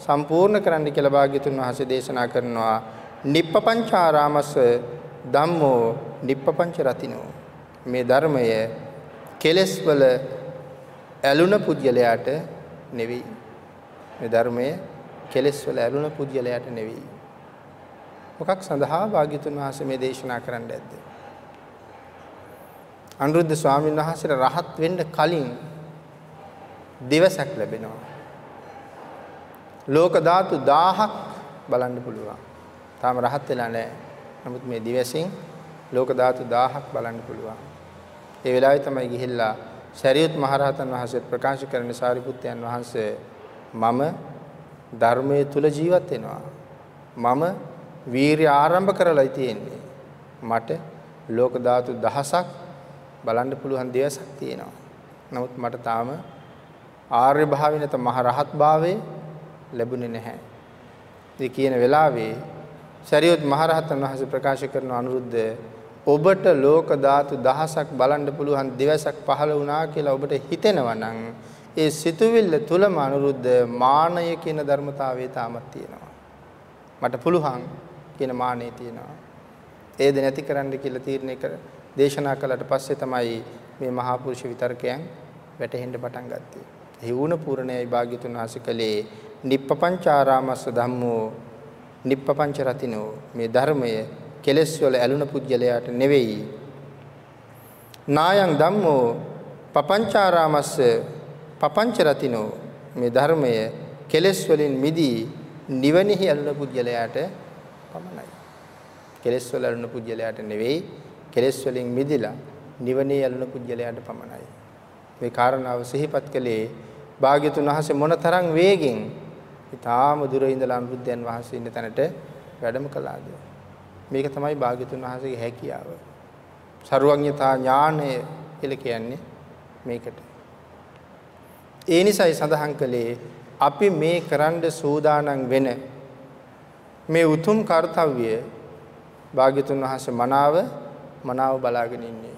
සම්පූර්ණ කරන්න කියලා භාග්‍යතුන් වහන්සේ දේශනා කරනවා නිප්පපංචාරාමස ධම්මෝ නිප්පපංච රතිනෝ මේ ධර්මය කෙලස් වල ඇලුන පුජ්‍යලයට නෙවෙයි මේ ධර්මය කෙලස් වල ඇලුන පුජ්‍යලයට නෙවෙයි මොකක් සඳහා භාග්‍යතුන් වහන්සේ මේ දේශනා කරන්න ඇද්ද? අනුරුද්ධ ස්වාමීන් වහන්සේට රහත් වෙන්න කලින් දිවසක් ලැබෙනවා. ලෝක ධාතු 1000ක් බලන්න පුළුවන්. තාම රහත් වෙලා නැහැ. නමුත් මේ දිවසින් ලෝක ධාතු 1000ක් බලන්න පුළුවන්. ඒ වෙලාවේ තමයි ගිහිල්ලා ශරීයත් මහරහතන් වහන්සේ ප්‍රකාශ කරන සාරිපුත්තයන් වහන්සේ මම ධර්මයේ තුල ජීවත් වෙනවා. මම වීරිය ආරම්භ කරලා තියෙන්නේ. මට ලෝක ධාතු දහසක් බලන්න පුළුවන් දවසක් තියෙනවා. නමුත් මට තාම ආර්ය භාවය නැත මහ රහත් භාවයේ ලැබුණේ නැහැ. ඒ කියන වෙලාවේ ශරීයත් මහ රහතන් වහන්සේ ප්‍රකාශ කරන අනුරුද්ධ ඔබට ලෝක ධාතු දහසක් බලන්න පුළුවන් දවසක් පහළ වුණා කියලා ඔබට හිතෙනවා නම් ඒ සිතුවිල්ල තුලම අනුරුද්ධ මානය කියන ධර්මතාවය තාමත් තියෙනවා. මට පුළුවන් කියන මානෙ තියෙනවා. ඒද නැති කරන්න කියලා තීරණය කර දේශනා කළාට පස්සේ තමයි මේ මහා පුරුෂ විතර්කයන් වැටහෙන්න පටන් ගත්තේ. එහි වුණ පූර්ණයයි භාග්‍යතුන් වහන්සේ කළේ නිප්පපංචාරාමස්ස ධම්මෝ නිප්පපංච රතිනෝ මේ ධර්මය කෙලෙස් වල ඇලුන පුජ්‍යලයට නෙවෙයි. නායං ධම්මෝ පපංචාරාමස්ස පපංච රතිනෝ මේ ධර්මය කෙලෙස් වලින් මිදී නිවනෙහි ඇලුන පුජ්‍යලයට පමණයි. කෙලෙස් වල ඇලුන පුජ්‍යලයට නෙවෙයි කෙලෙස් වලින් මිදිලා නිවනේ ඇලුන පුජ්‍යලයට පමණයි. මේ කාරණාව සිහිපත් කළේ භාග්‍යතුන් වහන්සේ මොනතරම් වේගෙන් ඊටාම දුර ඉඳලා අනුරුද්ධයන් වහන්සේ ඉන්න තැනට වැඩම කළාද? මේක තමයි භාග්‍යතුන් වහන්සේගේ හැකියාව. ਸਰුවඥතා ඥානය කියලා කියන්නේ මේකට. ඒ නිසායි සඳහන් කළේ අපි මේ කරන්න සූදානම් වෙන මේ උතුම් කාර්යය භාග්‍යතුන් වහන්සේ මනාව මනාව බලාගෙන ඉන්නේ.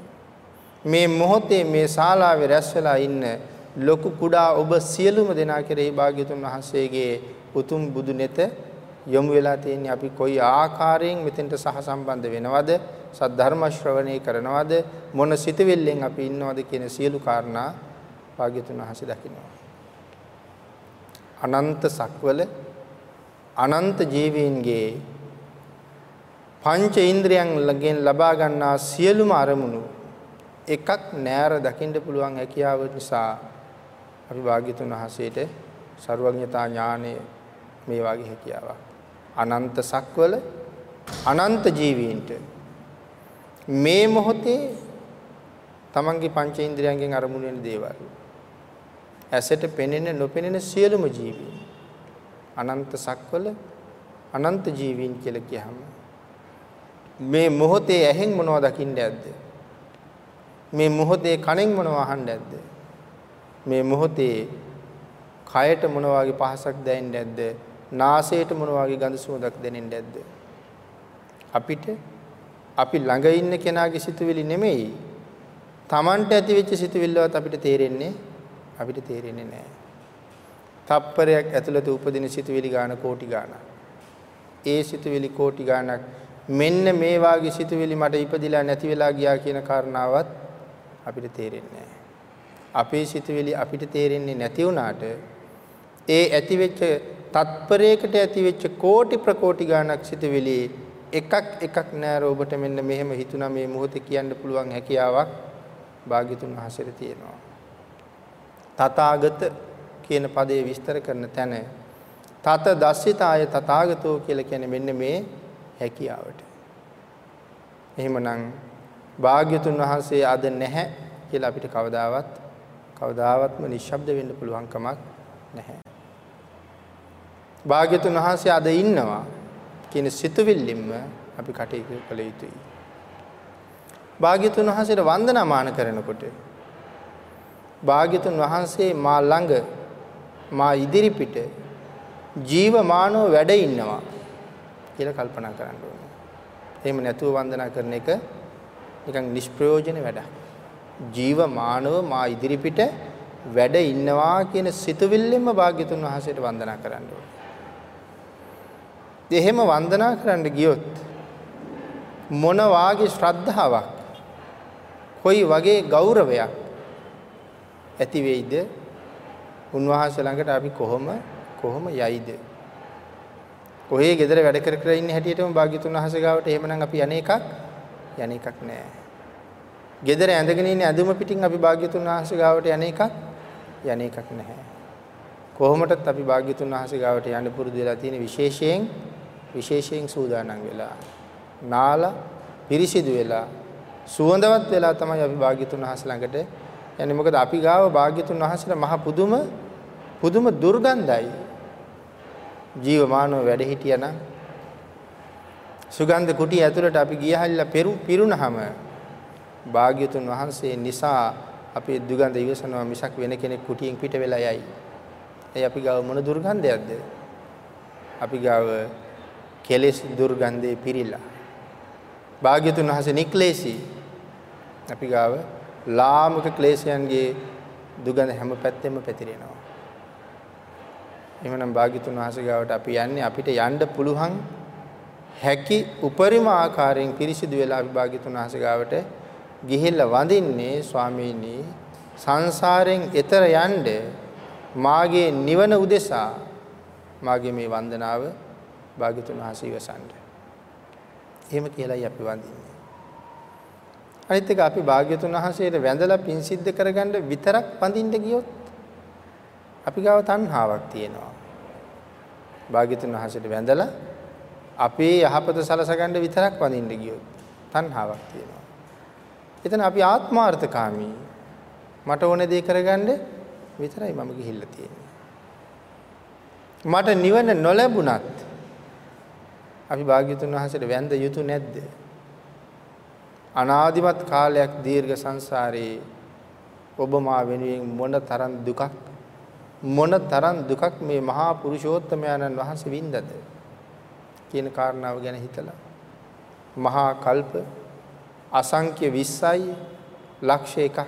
මේ මොහොතේ මේ ශාලාවේ රැස් වෙලා ඉන්න ලොකු කුඩා ඔබ සියලුම දෙනා කෙරෙහි භාග්‍යතුන් වහන්සේගේ උතුම් බුදු නෙත යොමු වෙලා තියෙන්නේ. අපි කොයි ආකාරයෙන් මෙතෙන්ට සහසම්බන්ධ වෙනවද? සද්ධර්ම ශ්‍රවණය කරනවද? මොන සිතුවිල්ලෙන් අපි ඉන්නවද කියන සියලු කාරණා භාග්‍යතුන් වහන්සේ දකිනවා. අනන්ත සක්වල අනන්ත ජීවීන්ගේ පංච ඉන්ද්‍රියන් ළඟෙන් ලබා ගන්නා සියලුම අරමුණු එකක් නෑර දකින්න පුළුවන් හැකියාව නිසා අපි වාග්යතුන් වහන්සේට ਸਰවඥතා ඥානය මේ වගේ හැකියාවක්. අනන්ත සක්වල අනන්ත ජීවීන්ට මේ මොහොතේ තමන්ගේ පංචේන්ද්‍රයන්ගෙන් අරමුණු වෙන දේවල් ඇසට පෙනෙන නොපෙනෙන සියලුම ජීවීන් අනන්ත සක්වල අනන්ත ජීවීන් කියලා කියහම මේ මොහොතේ ඇහෙන් මොනවද දකින්න ඇද්ද? මේ මොහොතේ කනෙන් මොනව අහන්න ඇද්ද? මේ මොහොතේ කයට මොන වගේ පහසක් දැනෙන්නේ නැද්ද? නාසයට මොන වගේ ගඳ සුවඳක් දැනෙන්නේ නැද්ද? අපිට අපි ළඟ ඉන්න කෙනාගේ සිතුවිලි නෙමෙයි. Tamanට ඇති වෙච්ච සිතුවිල්ලවත් අපිට තේරෙන්නේ අපිට තේරෙන්නේ නැහැ. තප්පරයක් ඇතුළත උපදින සිතුවිලි ගාන කෝටි ගානක්. ඒ සිතුවිලි කෝටි ගානක් මෙන්න මේ වාගේ සිතුවිලි මට ඉපදිලා නැති වෙලා ගියා කියන කාරණාවත් අපිට තේරෙන්නේ නැහැ. අපේ සිතුවිලි අපිට තේරෙන්නේ නැති වුණාට ඒ ඇතිවෙච්ච තත්පරයකට ඇතිවෙච්ච කෝටි ප්‍රකෝටි ගාණක් සිතුවිලි එකක් එකක් නෑර ඔබට මෙන්න මෙහෙම හිතුණා මේ මොහොතේ කියන්න පුළුවන් හැකියාවක් භාග්‍යතුන් වහන්සේට තියෙනවා. තථාගත කියන පදේ විස්තර කරන තැන තත දස්සිතාය තථාගතෝ කියලා කියන්නේ මෙන්න මේ හැකියාවට. එහෙමනම් භාග්‍යතුන් වහන්සේ අද නැහැ කියලා අපිට කවදාවත් කවදාවත්ම නිශ්ශබ්ද වෙන්න පුළුවන් කමක් නැහැ. භාග්‍යතුන් වහන්සේ අද ඉන්නවා කියන සිතුවිල්ලින්ම අපි කටයුතු කළ යුතුයි. භාග්‍යතුන් වහන්සේට වන්දනාමාන කරනකොට භාග්‍යතුන් වහන්සේ මා ළඟ මා ඉදිරිපිට ජීවමානව වැඩ ඉන්නවා කියලා කල්පනා කරන්න ඕනේ. එහෙම නැතුව වන්දනා කරන එක නිකන් නිෂ්ප්‍රයෝජන වැඩක්. ජීවමානව මා ඉදිරිපිට වැඩ ඉන්නවා කියන සිතුවිල්ලෙන්ම භාග්‍යතුන් වහන්සේට වන්දනා කරන්න ඕනේ. එහෙම වන්දනා කරන්න ගියොත් මොන වාගේ ශ්‍රද්ධාවක් කොයි වගේ ගෞරවයක් ඇති වෙයිද උන්වහන්සේ ළඟට අපි කොහොම කොහොම යයිද ඔහේ ගෙදර වැඩ කර කර ඉන්න හැටියටම භාග්‍යතුන් වහන්සේ ගාවට එහෙමනම් අපි යන්නේ එකක් යන්නේ එකක් නෑ. ගෙදර ඇඳගෙන ඉන්න ඇඳුම පිටින් අපි භාග්‍යතුන් වහන්සේ ගාවට යන්නේ එකක් යන්නේ එකක් නැහැ. කොහොමටත් අපි භාග්‍යතුන් වහන්සේ ගාවට යන්න පුරුදු වෙලා තියෙන විශේෂයෙන් විශේෂයෙන් සූදානම් වෙලා නාලා පිරිසිදු වෙලා සුවඳවත් වෙලා තමයි අපි භාග්‍යතුන් වහන්සේ ළඟට යන්නේ මොකද අපි ගාව භාග්‍යතුන් වහන්සේලා මහ පුදුම පුදුම දුර්ගන්ධයි ජීවමානව වැඩ හිටියානම් සුගන්ධ කුටි ඇතුළට අපි ගියහල්ලා පෙරු පිරුණහම භාග්‍යතුන් වහන්සේ නිසා අපේ දුගඳ ඉවසනවා මිසක් වෙන කෙනෙක් කුටියෙන් පිට වෙලා යයි. ඒ අපි ගාව මොන දුර්ගන්ධයක්ද? අපි ගාව කෙලෙස් දුර්ගන්ධේ පිරීලා. භාග්‍යතුන් වහන්සේ නික්ලේශී. අපි ගාව ලාමක ක්ලේශයන්ගේ දුගඳ හැම පැත්තෙම පැතිරෙනවා. එහෙමනම් භාග්‍යතුන් වහන්සේ ගාවට අපි යන්නේ අපිට යන්න පුළුවන් හැකි උපරිම ආකාරයෙන් පිරිසිදු වෙලා අපි භාග්‍යතුන් වහන්සේ ගාවට ගිහිල්ලා වඳින්නේ ස්වාමීනි සංසාරයෙන් එතර යන්න මාගේ නිවන උදෙසා මාගේ මේ වන්දනාව භාග්‍යතුන් වහන්සේ ඉවසන්න. එහෙම කියලායි අපි වඳින්නේ. අනිත් එක අපි භාග්‍යතුන් වහන්සේට වැඳලා පින් සිද්ධ කරගන්න විතරක් වඳින්න ගියොත් අපි ගාව තණ්හාවක් තියෙනවා. භාග්‍යතුන් වහන්සේට වැඳලා අපේ යහපත සලසගන්න විතරක් වඳින්න ගියොත් තණ්හාවක් තියෙනවා. එතන අපි ආත්මාර්ථකාමී. මට ඕන දේ කරගන්න විතරයි මම ගිහිල්ලා තියෙන්නේ. මට නිවන නොලැබුණත් අපි භාග්‍යතුන් වහන්සේට වැඳ යුතු නැද්ද? අනාදිමත් කාලයක් දීර්ඝ සංසාරේ ඔබ මා වෙනුවෙන් මොන තරම් දුකක් මොන තරම් දුකක් මේ මහා පුරුෂෝත්තමයන්න් වහන්සේ වින්දද කියන කාරණාව ගැන හිතලා මහා කල්ප අසංඛ්‍ය 20යි ලක්ෂ එකක්.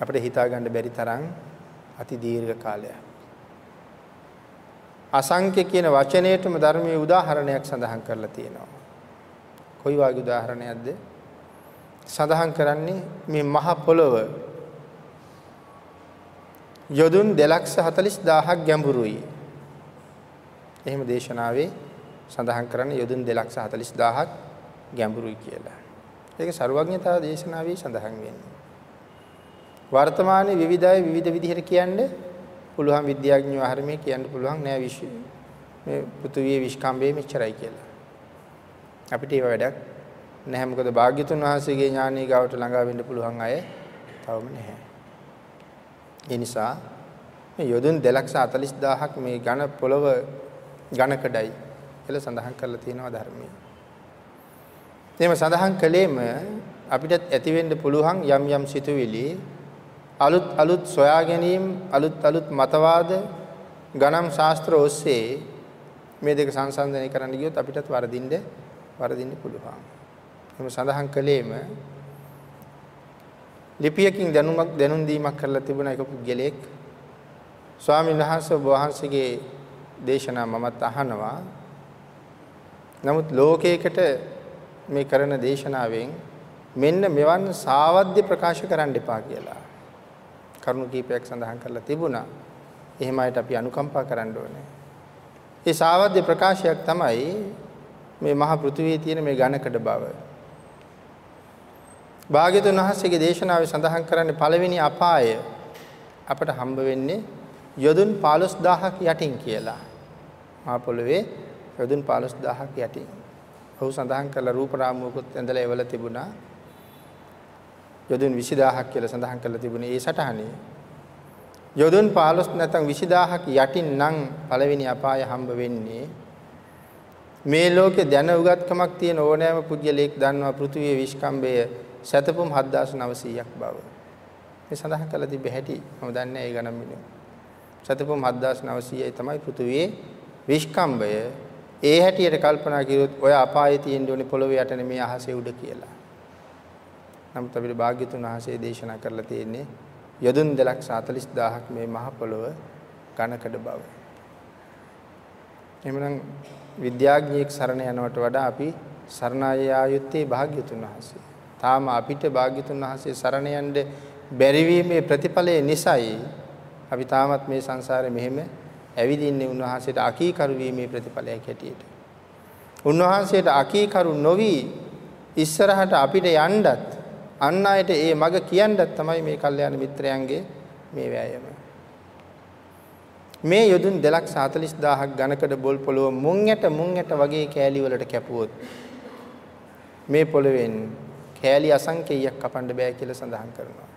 අපිට හිතා ගන්න බැරි තරම් අති දීර්ඝ කාලයක්. අසංඛ්‍ය කියන වචනයේටම ධර්මයේ උදාහරණයක් සඳහන් කරලා තියෙනවා. කොයි වගේ උදාහරණයක්ද? සඳහන් කරන්නේ මේ මහ පොළොව යොදුන් 240000ක් ගැඹුරුයි. එහෙම දේශනාවේ සඳහන් කරන්නේ යොදුන් 240000ක් ගැඹුරුයි කියලා. ඒක ਸਰවඥතා දේශනාවේ සඳහන් වෙන්නේ. වර්තමානයේ විවිධය විවිධ විදිහට කියන්නේ පුළුවන් විද්‍යාඥයෝ ආහාරමේ කියන්න පුළුවන් නෑ විශ්ව මේ පෘථුවියේ විශ්කම්භයේ මෙච්චරයි කියලා. අපිට ඒව වැඩක් නැහැ මොකද භාග්‍යතුන් වහන්සේගේ ඥානීය ගාවට ළඟා වෙන්න පුළුවන් අය තවම නැහැ. ඒ නිසා මේ යොදුන් 240000ක් මේ ඝන පොළව ඝනකඩයි කියලා සඳහන් කරලා තියෙනවා ධර්මයේ. එහෙම සඳහන් කළේම අපිට ඇති වෙන්න පුළුවන් යම් යම් සිතුවිලි අලුත් අලුත් සොයා ගැනීම අලුත් අලුත් මතවාද ගණම් ශාස්ත්‍ර ඔස්සේ මේ දෙක සංසන්දනය කරන්න ගියොත් අපිටත් වරදින්න වරදින්න පුළුවන්. එහෙම සඳහන් කළේම ලිපියකින් දැනුමක් දැනුම් දීමක් කරලා තිබුණා එක පුද්ගලෙක් ස්වාමීන් වහන්සේ ඔබ වහන්සේගේ දේශනා මමත් අහනවා නමුත් ලෝකයකට මේ කරන දේශනාවෙන් මෙන්න මෙවන් සාවද්‍ය ප්‍රකාශ කරන්න එපා කියලා කරුණු කීපයක් සඳහන් කරලා තිබුණා එහෙම අයට අපි අනුකම්පා කරන්න ඕනේ ඒ සාවද්‍ය ප්‍රකාශයක් තමයි මේ මහ පෘථිවියේ තියෙන මේ ඝනකඩ බව භාග්‍යතුන් වහන්සේගේ දේශනාවේ සඳහන් කරන්නේ පළවෙනි අපාය අපට හම්බ වෙන්නේ යොදුන් 15000ක් යටින් කියලා. මහ පොළවේ යොදුන් 15000ක් යටින්. ඔහු සඳහන් කළ රූප රාමුවකුත් ඇඳලා එවල තිබුණා. යොදුන් 20000ක් කියලා සඳහන් කරලා තිබුණේ ඒ සටහනේ. යොදුන් 15 නැත්නම් 20000ක් යටින් නම් පළවෙනි අපාය හම්බ වෙන්නේ මේ ලෝකේ දැන උගත්කමක් තියෙන ඕනෑම පුද්ගලයෙක් දන්නවා පෘථිවියේ විශ්කම්භය සතපුම් 7900ක් බව. මේ සඳහන් කරලා තිබෙ හැටි මම දන්නේ ඒ ගණන් මිනිහ. සතපුම් 7900යි තමයි පෘථුවියේ විශ්කම්භය. ඒ හැටියට කල්පනා කිරුවොත් ඔය අපායේ තියෙන්න ඕනේ පොළොවේ යට නෙමේ අහසේ උඩ කියලා. නමුත් අපිට භාග්‍යතුන් වහන්සේ දේශනා කරලා තියෙන්නේ යදුන් 240000ක් මේ මහ පොළොව ඝනකඩ බව. එහෙමනම් විද්‍යාඥයෙක් සරණ යනවට වඩා අපි සරණාය ආයුත්තේ භාග්‍යතුන් වහන්සේ. තාම අපිට භාග්‍යතුන් වහන්සේ සරණ යන්න බැරිවීමේ ප්‍රතිඵලය නිසායි අපි තාමත් මේ සංසාරේ මෙහෙම ඇවිදින්නේ උන්වහන්සේට අකීකරු වීමේ ප්‍රතිඵලයක් හැටියට. උන්වහන්සේට අකීකරු නොවි ඉස්සරහට අපිට යන්නත් අන් අයට ඒ මග කියන්නත් තමයි මේ කල්යාණ මිත්‍රයන්ගේ මේ වෑයම. මේ යොදුන් 240000ක් ඝනකඩ බොල් පොළොව මුං ඇට මුං ඇට වගේ කෑලි වලට කැපුවොත් මේ පොළවෙන් කෑලි අසංකේයයක් කපන්න බෑ කියලා සඳහන් කරනවා.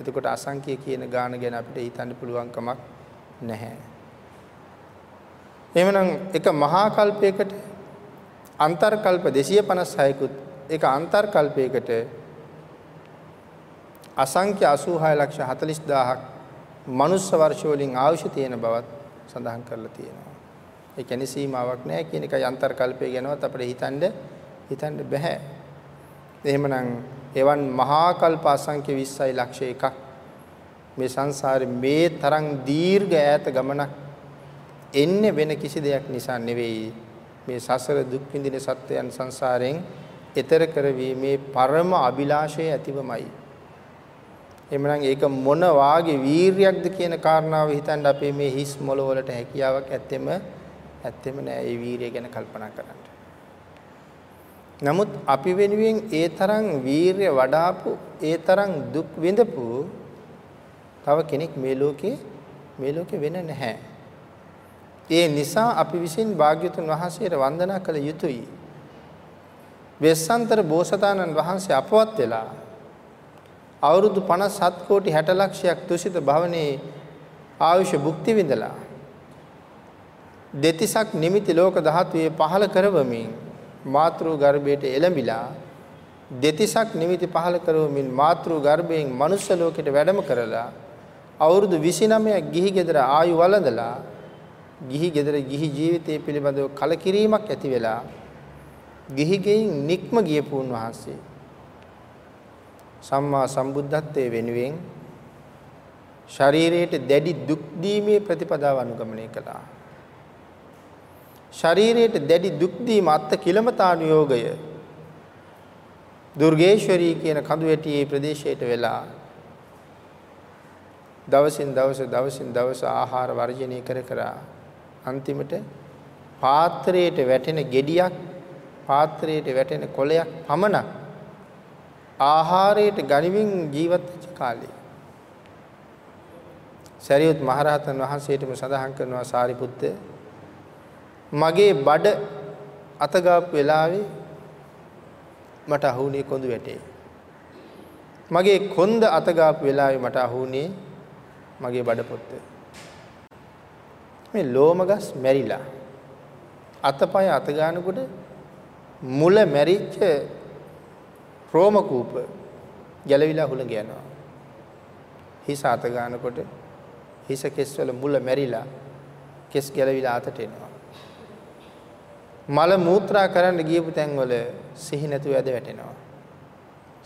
එතකොට අසංකේය කියන ගාන ගැන අපිට හිතන්න පුළුවන් කමක් නැහැ. එහෙමනම් එක මහා කල්පයකට අන්තර්කල්ප 256කුත් ඒක අන්තර්කල්පයකට අසංඛ්‍ය 86 ලක්ෂ 40000ක් මනුස්ස වර්ෂ වලින් ආයුෂ තියෙන බවත් සඳහන් කරලා තියෙනවා. ඒ කියන්නේ සීමාවක් නැහැ කියන එකයි අන්තර්කල්පය ගැනවත් අපිට හිතන්න හිතන්න බෑ. එහෙමනම් එවන් මහා කල්ප අසංඛ්‍ය 20යි ලක්ෂ එකක් මේ සංසාරේ මේ තරම් දීර්ඝ ඈත ගමනක් එන්නේ වෙන කිසි දෙයක් නිසා නෙවෙයි මේ සසර දුක් විඳින සත්වයන් සංසාරයෙන් එතර කරවීමේ පරම අභිලාෂය ඇතිවමයි. එhmenan ඒක මොන වාගේ වීරියක්ද කියන කාරණාව හිතන්න අපේ මේ හිස් මොළ වලට හැකියාවක් ඇත්තෙම ඇත්තෙම නෑ ඒ වීරිය ගැන කල්පනා කරන්න. නමුත් අපි වෙනුවෙන් ඒ තරම් වීරිය වඩාපු ඒ තරම් දුක් විඳපු තව කෙනෙක් මේ ලෝකේ මේ ලෝකේ වෙන නැහැ. ඒ නිසා අපි විසින් භාග්‍යතුන් වහන්සේට වන්දනා කළ යුතුයි. වෙස්සන්තර බෝසතාණන් වහන්සේ අපවත් වෙලා අවුරුදු 57 කෝටි 60 ලක්ෂයක් තුසිත භවනේ ආයුෂ භුක්ති විඳලා දෙතිසක් නිමිති ලෝක ධාතුවේ පහළ කරවමින් මාතෘ ගර්භයට එළඹිලා දෙතිසක් නිමිති පහළ කරවමින් මාතෘ ගර්භයෙන් මනුෂ්‍ය ලෝකෙට වැඩම කරලා අවුරුදු 29ක් ගිහි ගෙදර ආයු වළඳලා ගිහි ගෙදර ගිහි ජීවිතය පිළිබඳව කලකිරීමක් ඇති වෙලා ගිහි ගෙයින් නික්ම ගියපු උන්වහන්සේ සම්මා සම්බුද්ධත්වයේ වෙනුවෙන් ශරීරයට දැඩි දුක් දීමේ ප්‍රතිපදාව අනුගමනය කළා. ශරීරයට දැඩි දුක් දීම අත්ත කිලමතානුയോഗය දුර්ගේශ්වරී කියන කඳු වැටියේ ප්‍රදේශයට වෙලා දවසින් දවස දවසින් දවස ආහාර වර්ජනය කර කර අන්තිමට පාත්‍රයට වැටෙන gediyak පාත්‍රයට වැටෙන කොලයක් පමණක් ආහාරයට ගනිමින් ජීවත් වෙච්ච කාලේ. සරියුත් මහරහතන් වහන්සේටම සඳහන් කරනවා සාරිපුත්ත මගේ බඩ අතගාපු වෙලාවේ මට අහුනේ කොඳු වැටේ. මගේ කොන්ද අතගාපු වෙලාවේ මට අහුනේ මගේ බඩ පොත්ත. මේ ලෝමගස් මැරිලා අතපය අත ගන්නකොට මුල මැරිච්ච රෝම කූප ගැලවිලා හුලඟ යනවා. හිස අත ගන්නකොට හිස කෙස්වල මුල මැරිලා කෙස් ගැලවිලා අතට එනවා. මල මූත්‍රා කරන්න ගියපු තැන්වල සිහි නැතුව ඇද වැටෙනවා.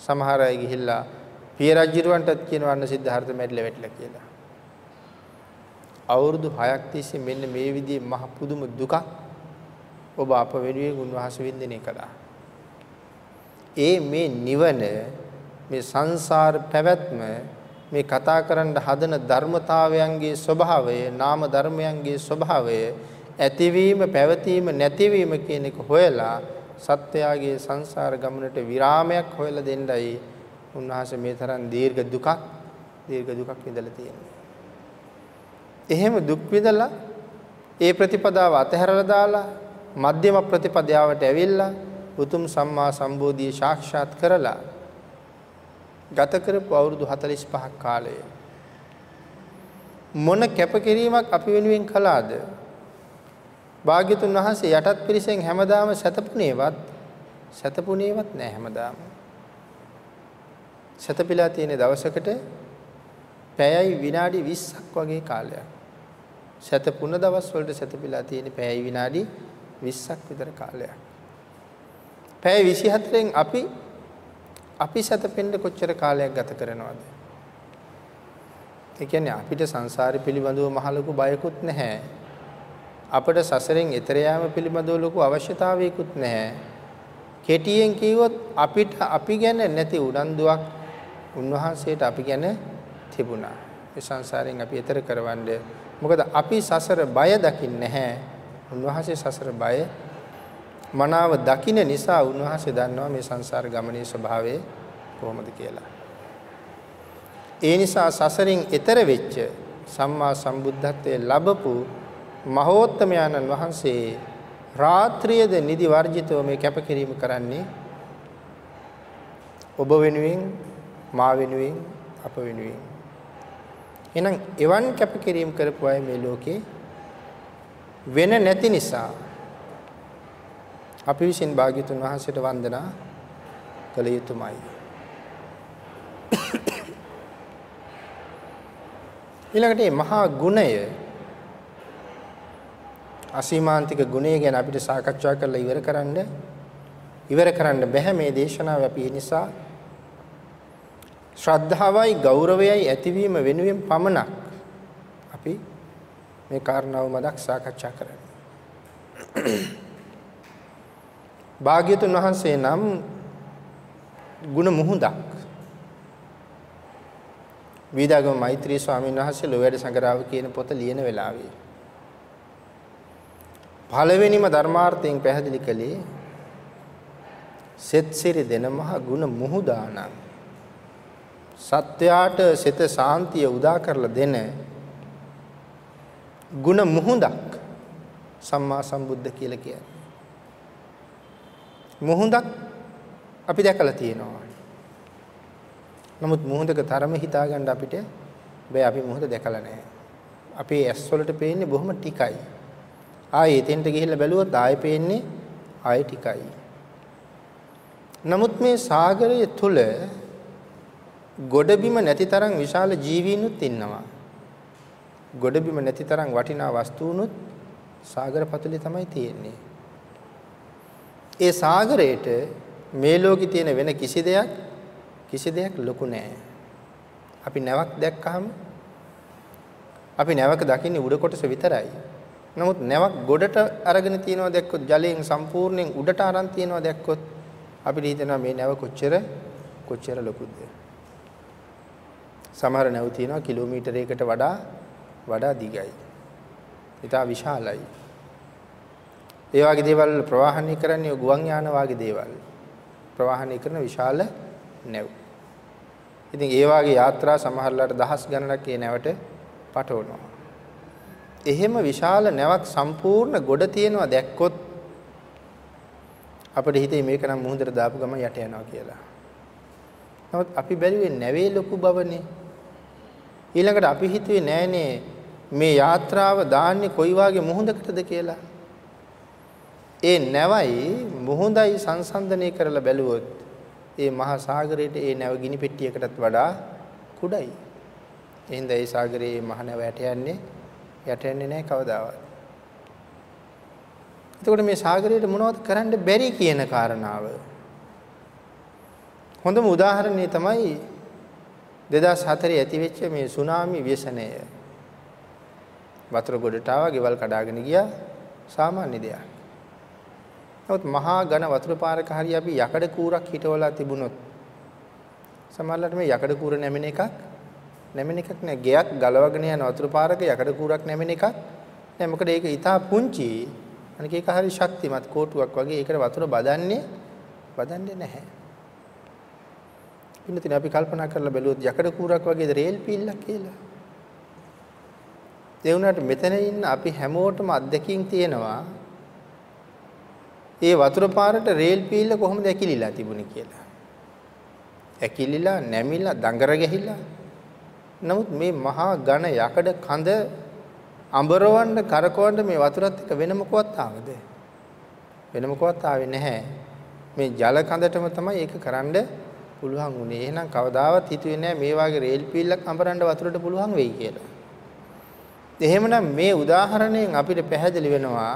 සමහර අය ගිහිල්ලා පිය රජුරවන්ටත් කියනවා අන්න සිද්ධාර්ථ මැරිලා වැටිලා කියලා. අවුරුදු 6ක් තිස්සේ මෙන්න මේ විදිහේ මහ පුදුම දුකක් ඔබ අප වෙනුවෙන් උන්වහන්සේ වින්දනය කළා. ඒ මේ නිවන මේ සංසාර පැවැත්ම මේ කතා කරන්න හදන ධර්මතාවයන්ගේ ස්වභාවය නාම ධර්මයන්ගේ ස්වභාවය ඇතිවීම පැවතීම නැතිවීම කියන එක හොයලා සත්‍යයගේ සංසාර ගමනට විරාමයක් හොයලා දෙන්නයි උන්වහන්සේ මේ තරම් දීර්ඝ දුකක් දීර්ඝ දුකක් විඳලා තියෙන්නේ. එහෙම දුක් විඳලා ඒ ප්‍රතිපදාව අතහැරලා දාලා මධ්‍යම ප්‍රතිපදාවට ඇවිල්ලා උතුම් සම්මා සම්බෝධිය සාක්ෂාත් කරලා ගත කරපු අවුරුදු 45ක් කාලය මොන කැපකිරීමක් අපි වෙනුවෙන් කළාද? භාග්‍යතුන් වහන්සේ යටත් පිරිසෙන් හැමදාම සතපුණේවත් සතපුණේවත් නෑ හැමදාම. සතපිලා තියෙන දවසකට පැයයි විනාඩි 20ක් වගේ කාලයක්. සතපුණ දවස් වලට සතපිලා තියෙන පැයයි විනාඩි 20ක් විතර කාලයක්. පැය 24න් අපි අපි සතපෙන්න කොච්චර කාලයක් ගත කරනවද? ඒ කියන්නේ අපිට සංසාරي පිළිබඳව මහ ලොකු බයකුත් නැහැ. අපට සසරෙන් එතර යාම පිළිබඳව ලොකු අවශ්‍යතාවයකුත් නැහැ. කෙටියෙන් කිව්වොත් අපිට අපි ගැන නැති උනන්දුවක් උන්වහන්සේට අපි ගැන තිබුණා. ඒ සංසාරයෙන් අපි එතර කරවන්න මොකද අපි සසර බය දකින්නේ නැහැ. උන්වහන්සේ සසර බය මනාව දකින්න නිසා උන්වහන්සේ දන්නවා මේ සංසාර ගමනේ ස්වභාවය කොහොමද කියලා. ඒ නිසා සසරින් එතර වෙච්ච සම්මා සම්බුද්ධත්වයේ ලැබපු මහෝත්තමයන්න් වහන්සේ රාත්‍රියේද නිදි වර්ජිතව මේ කැපකිරීම කරන්නේ ඔබ වෙනුවෙන් මා වෙනුවෙන් අප වෙනුවෙන් එහෙනම් එවන් කැපකිරීම කරපු අය මේ ලෝකේ වෙන නැති නිසා අපි විසින් භාග්‍යතුන් වහන්සේට වන්දනා කළ යුතුමයි. ඊළඟට මේ මහා ගුණය අසීමාන්තික ගුණය ගැන අපිට සාකච්ඡා කරලා ඉවර කරන්න ඉවර කරන්න බෑ මේ දේශනාව අපි ඒ නිසා ශ්‍රද්ධාවයි ගෞරවයයි ඇතිවීම වෙනුවෙන් පමණක් අපි මේ කාරණාව මතක් සාකච්ඡා කරන්නේ. භාග්‍යතුන් වහන්සේ නම් ගුණ මුහුදක් වීදාගම මෛත්‍රී ස්වාමීන් වහන්සේ ලෝවැඩ සංගරාව කියන පොත ලියන වෙලාවේ පළවෙනිම ධර්මාර්ථයෙන් පැහැදිලි කළේ සෙත් සිරි දෙන මහ ගුණ මුහුදානම් සත්‍යයට සිත සාන්තිය උදා කරලා දෙන ගුණ මුහුදක් සම්මා සම්බුද්ධ කියලා කියන්නේ. මුහුදක් අපි දැකලා තියෙනවා. නමුත් මුහුදක තරම හිතාගන්න අපිට බෑ අපි මුහුද දැකලා නැහැ. අපේ ඇස් වලට පේන්නේ බොහොම ටිකයි. ආයේ එතෙන්ට ගිහිල්ලා බැලුවොත් ආයේ පේන්නේ ආයේ ටිකයි. නමුත් මේ සාගරය තුල ගොඩබිම නැති තරම් විශාල ජීවීනුත් ඉන්නවා. ගොඩබිම නැති තරම් වටිනා වස්තුනුත් සාගර පතුලේ තමයි තියෙන්නේ. ඒ සාගරයට මේ ලෝකේ තියෙන වෙන කිසි දෙයක් කිසි දෙයක් ලොකු නෑ. අපි නැවක් දැක්කහම අපි නැවක දකින්නේ උඩ කොටස විතරයි. නමුත් නැවක් ගොඩට අරගෙන තියනවා දැක්කොත් ජලයෙන් සම්පූර්ණයෙන් උඩට අරන් තියනවා දැක්කොත් අපිට හිතෙනවා මේ නැව කොච්චර කොච්චර ලොකුද සමහර නැව් තියෙනවා කිලෝමීටරයකට වඩා වඩා දිගයි. ඉතා විශාලයි. ඒ වගේ දේවල් ප්‍රවාහනය කරන්නේ ගුවන් යාන වගේ දේවල්. ප්‍රවාහනය කරන විශාල නැව්. ඉතින් ඒ වගේ යාත්‍රා සමහරලාට දහස් ගණනක් ඒ නැවට පටවනවා. එහෙම විශාල නැවක් සම්පූර්ණ ගොඩ තියෙනවා දැක්කොත් අපිට හිතේ මේක නම් මුහුදට දාපු ගමන් යට යනවා කියලා. නමුත් අපි බැලුවේ නැවේ ලොකු බවනේ. ඊළඟට අපි හිතුවේ නෑනේ මේ යාත්‍රාව දාන්නේ කොයි වාගේ මුහුදකටද කියලා. ඒ නැවයි මුහුදයි සංසන්දනය කරලා බැලුවොත් ඒ මහා සාගරයට ඒ නැව ගිනි පෙට්ටියකටත් වඩා කුඩයි. එහෙනම් ඒ සාගරයේ මහ නැව යට යන්නේ යට යන්නේ නැහැ කවදාවත්. එතකොට මේ සාගරයට මොනවද කරන්න බැරි කියන කාරණාව. හොඳම උදාහරණය තමයි 2004 ඇති වෙච්ච මේ සුනාමි ව්‍යසනය. වතුර ගොඩට ආවා, ගෙවල් කඩාගෙන ගියා. සාමාන්‍ය දෙයක්. නමුත් මහා ඝන වතුර පාරක හරි අපි යකඩ කූරක් හිටවලා තිබුණොත් සමහරවිට මේ යකඩ කූර නැමෙන එකක් නැමෙන එකක් නෑ. ගෙයක් ගලවගෙන යන වතුර පාරක යකඩ කූරක් නැමෙන එකක් නෑ. මොකද ඒක ඊටා පුංචි. අනික ඒක හරි ශක්තිමත් කෝටුවක් වගේ ඒකට වතුර බදන්නේ බදන්නේ නැහැ. ඉන්නතින අපි කල්පනා කරලා බැලුවොත් යකඩ කූරක් වගේද රේල් පිල්ලක් කියලා. ඒ වුණාට මෙතන ඉන්න අපි හැමෝටම අත්දැකීම් තියෙනවා. ඒ වතුර පාරට රේල් පිල්ල කොහොමද ඇකිලිලා තිබුණේ කියලා. ඇකිලිලා නැමිලා දඟර ගැහිලා. නමුත් මේ මහා ඝන යකඩ කඳ අඹරවන්න කරකවන්න මේ වතුරත් එක්ක වෙන මොකවත් ආවද? වෙන මොකවත් ආවේ නැහැ. මේ ජල කඳටම තමයි ඒක කරන්න පුළුවන් උනේ. එහෙනම් කවදාවත් හිතුවේ නැහැ මේ වගේ රේල් පිල්ලක් අඹරන්න වතුරට පුළුවන් වෙයි කියලා. එහෙමනම් මේ උදාහරණයෙන් අපිට පැහැදිලි වෙනවා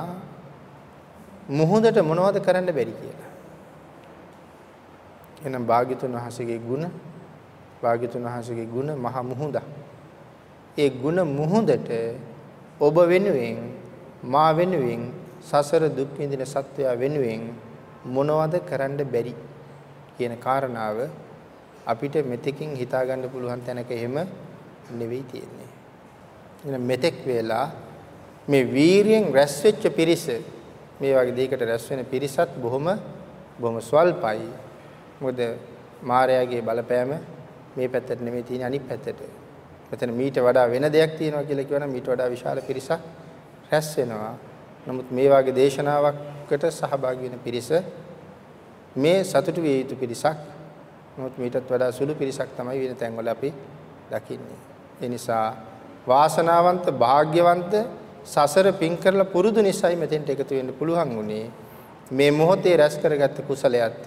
මුහුදට මොනවද කරන්න බැරි කියලා. එහෙනම් භාග්‍යතුන් වහන්සේගේ ගුණ භාග්‍යතුන් වහන්සේගේ ගුණ මහ මුහුදක්. ඒ ගුණ මුහුදට ඔබ වෙනුවෙන් මා වෙනුවෙන් සසර දුක් විඳින සත්වයා වෙනුවෙන් මොනවද කරන්න බැරි කියන කාරණාව අපිට මෙතකින් හිතා ගන්න පුළුවන් තැනක එහෙම නෙවෙයි තියෙන්නේ. එන මෙතෙක් වේලා මේ වීරියෙන් රැස් වෙච්ච පිරිස මේ වගේ දෙයකට රැස් වෙන පිරිසත් බොහොම බොහොම ස්වල්පයි. මොකද මායාවේ බලපෑම මේ පැත්තට නෙමෙයි තියෙන්නේ අනිත් පැත්තට. මෙතන මීට වඩා වෙන දෙයක් තියෙනවා කියලා කියවනම් මීට වඩා විශාල පිරිසක් රැස් වෙනවා. නමුත් මේ වගේ දේශනාවකට සහභාගී වෙන පිරිස මේ සතුටු විය යුතු පිරිසක්. නමුත් මීටත් වඩා සුළු පිරිසක් තමයි වෙන තැන්වල අපි දකින්නේ. ඒ නිසා වාසනාවන්ත භාග්‍යවන්ත සසර පින් කරලා පුරුදු නිසායි මෙතෙන්ට එකතු වෙන්න පුළුවන් උනේ. මේ මොහොතේ රැස් කරගත්ත කුසලයත්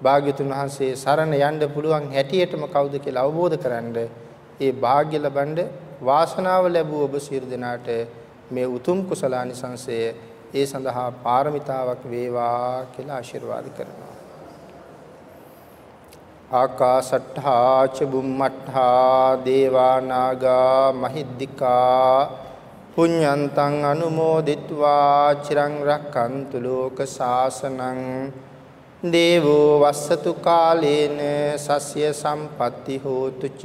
භාග්‍යතුන් වහන්සේ සරණ යන්න පුළුවන් හැටියටම කවුද කියලා අවබෝධ කරගන්න ඒ වාග්ය ලබනද වාසනාව ලැබුව ඔබ සියලු දෙනාට මේ උතුම් කුසලානිසංසය ඒ සඳහා පාරමිතාවක් වේවා කියලා ආශිර්වාද කරනවා. ආකාසට්ඨා ච බුම්මට්ඨා දේවා නාග මහිද්దికා පුඤ්ඤන්තං අනුමෝදිත්වා චිරං රක්칸තු ලෝක සාසනං දේවෝ වස්සතු කාලේන සස්්‍ය සම්පatti හෝතු ච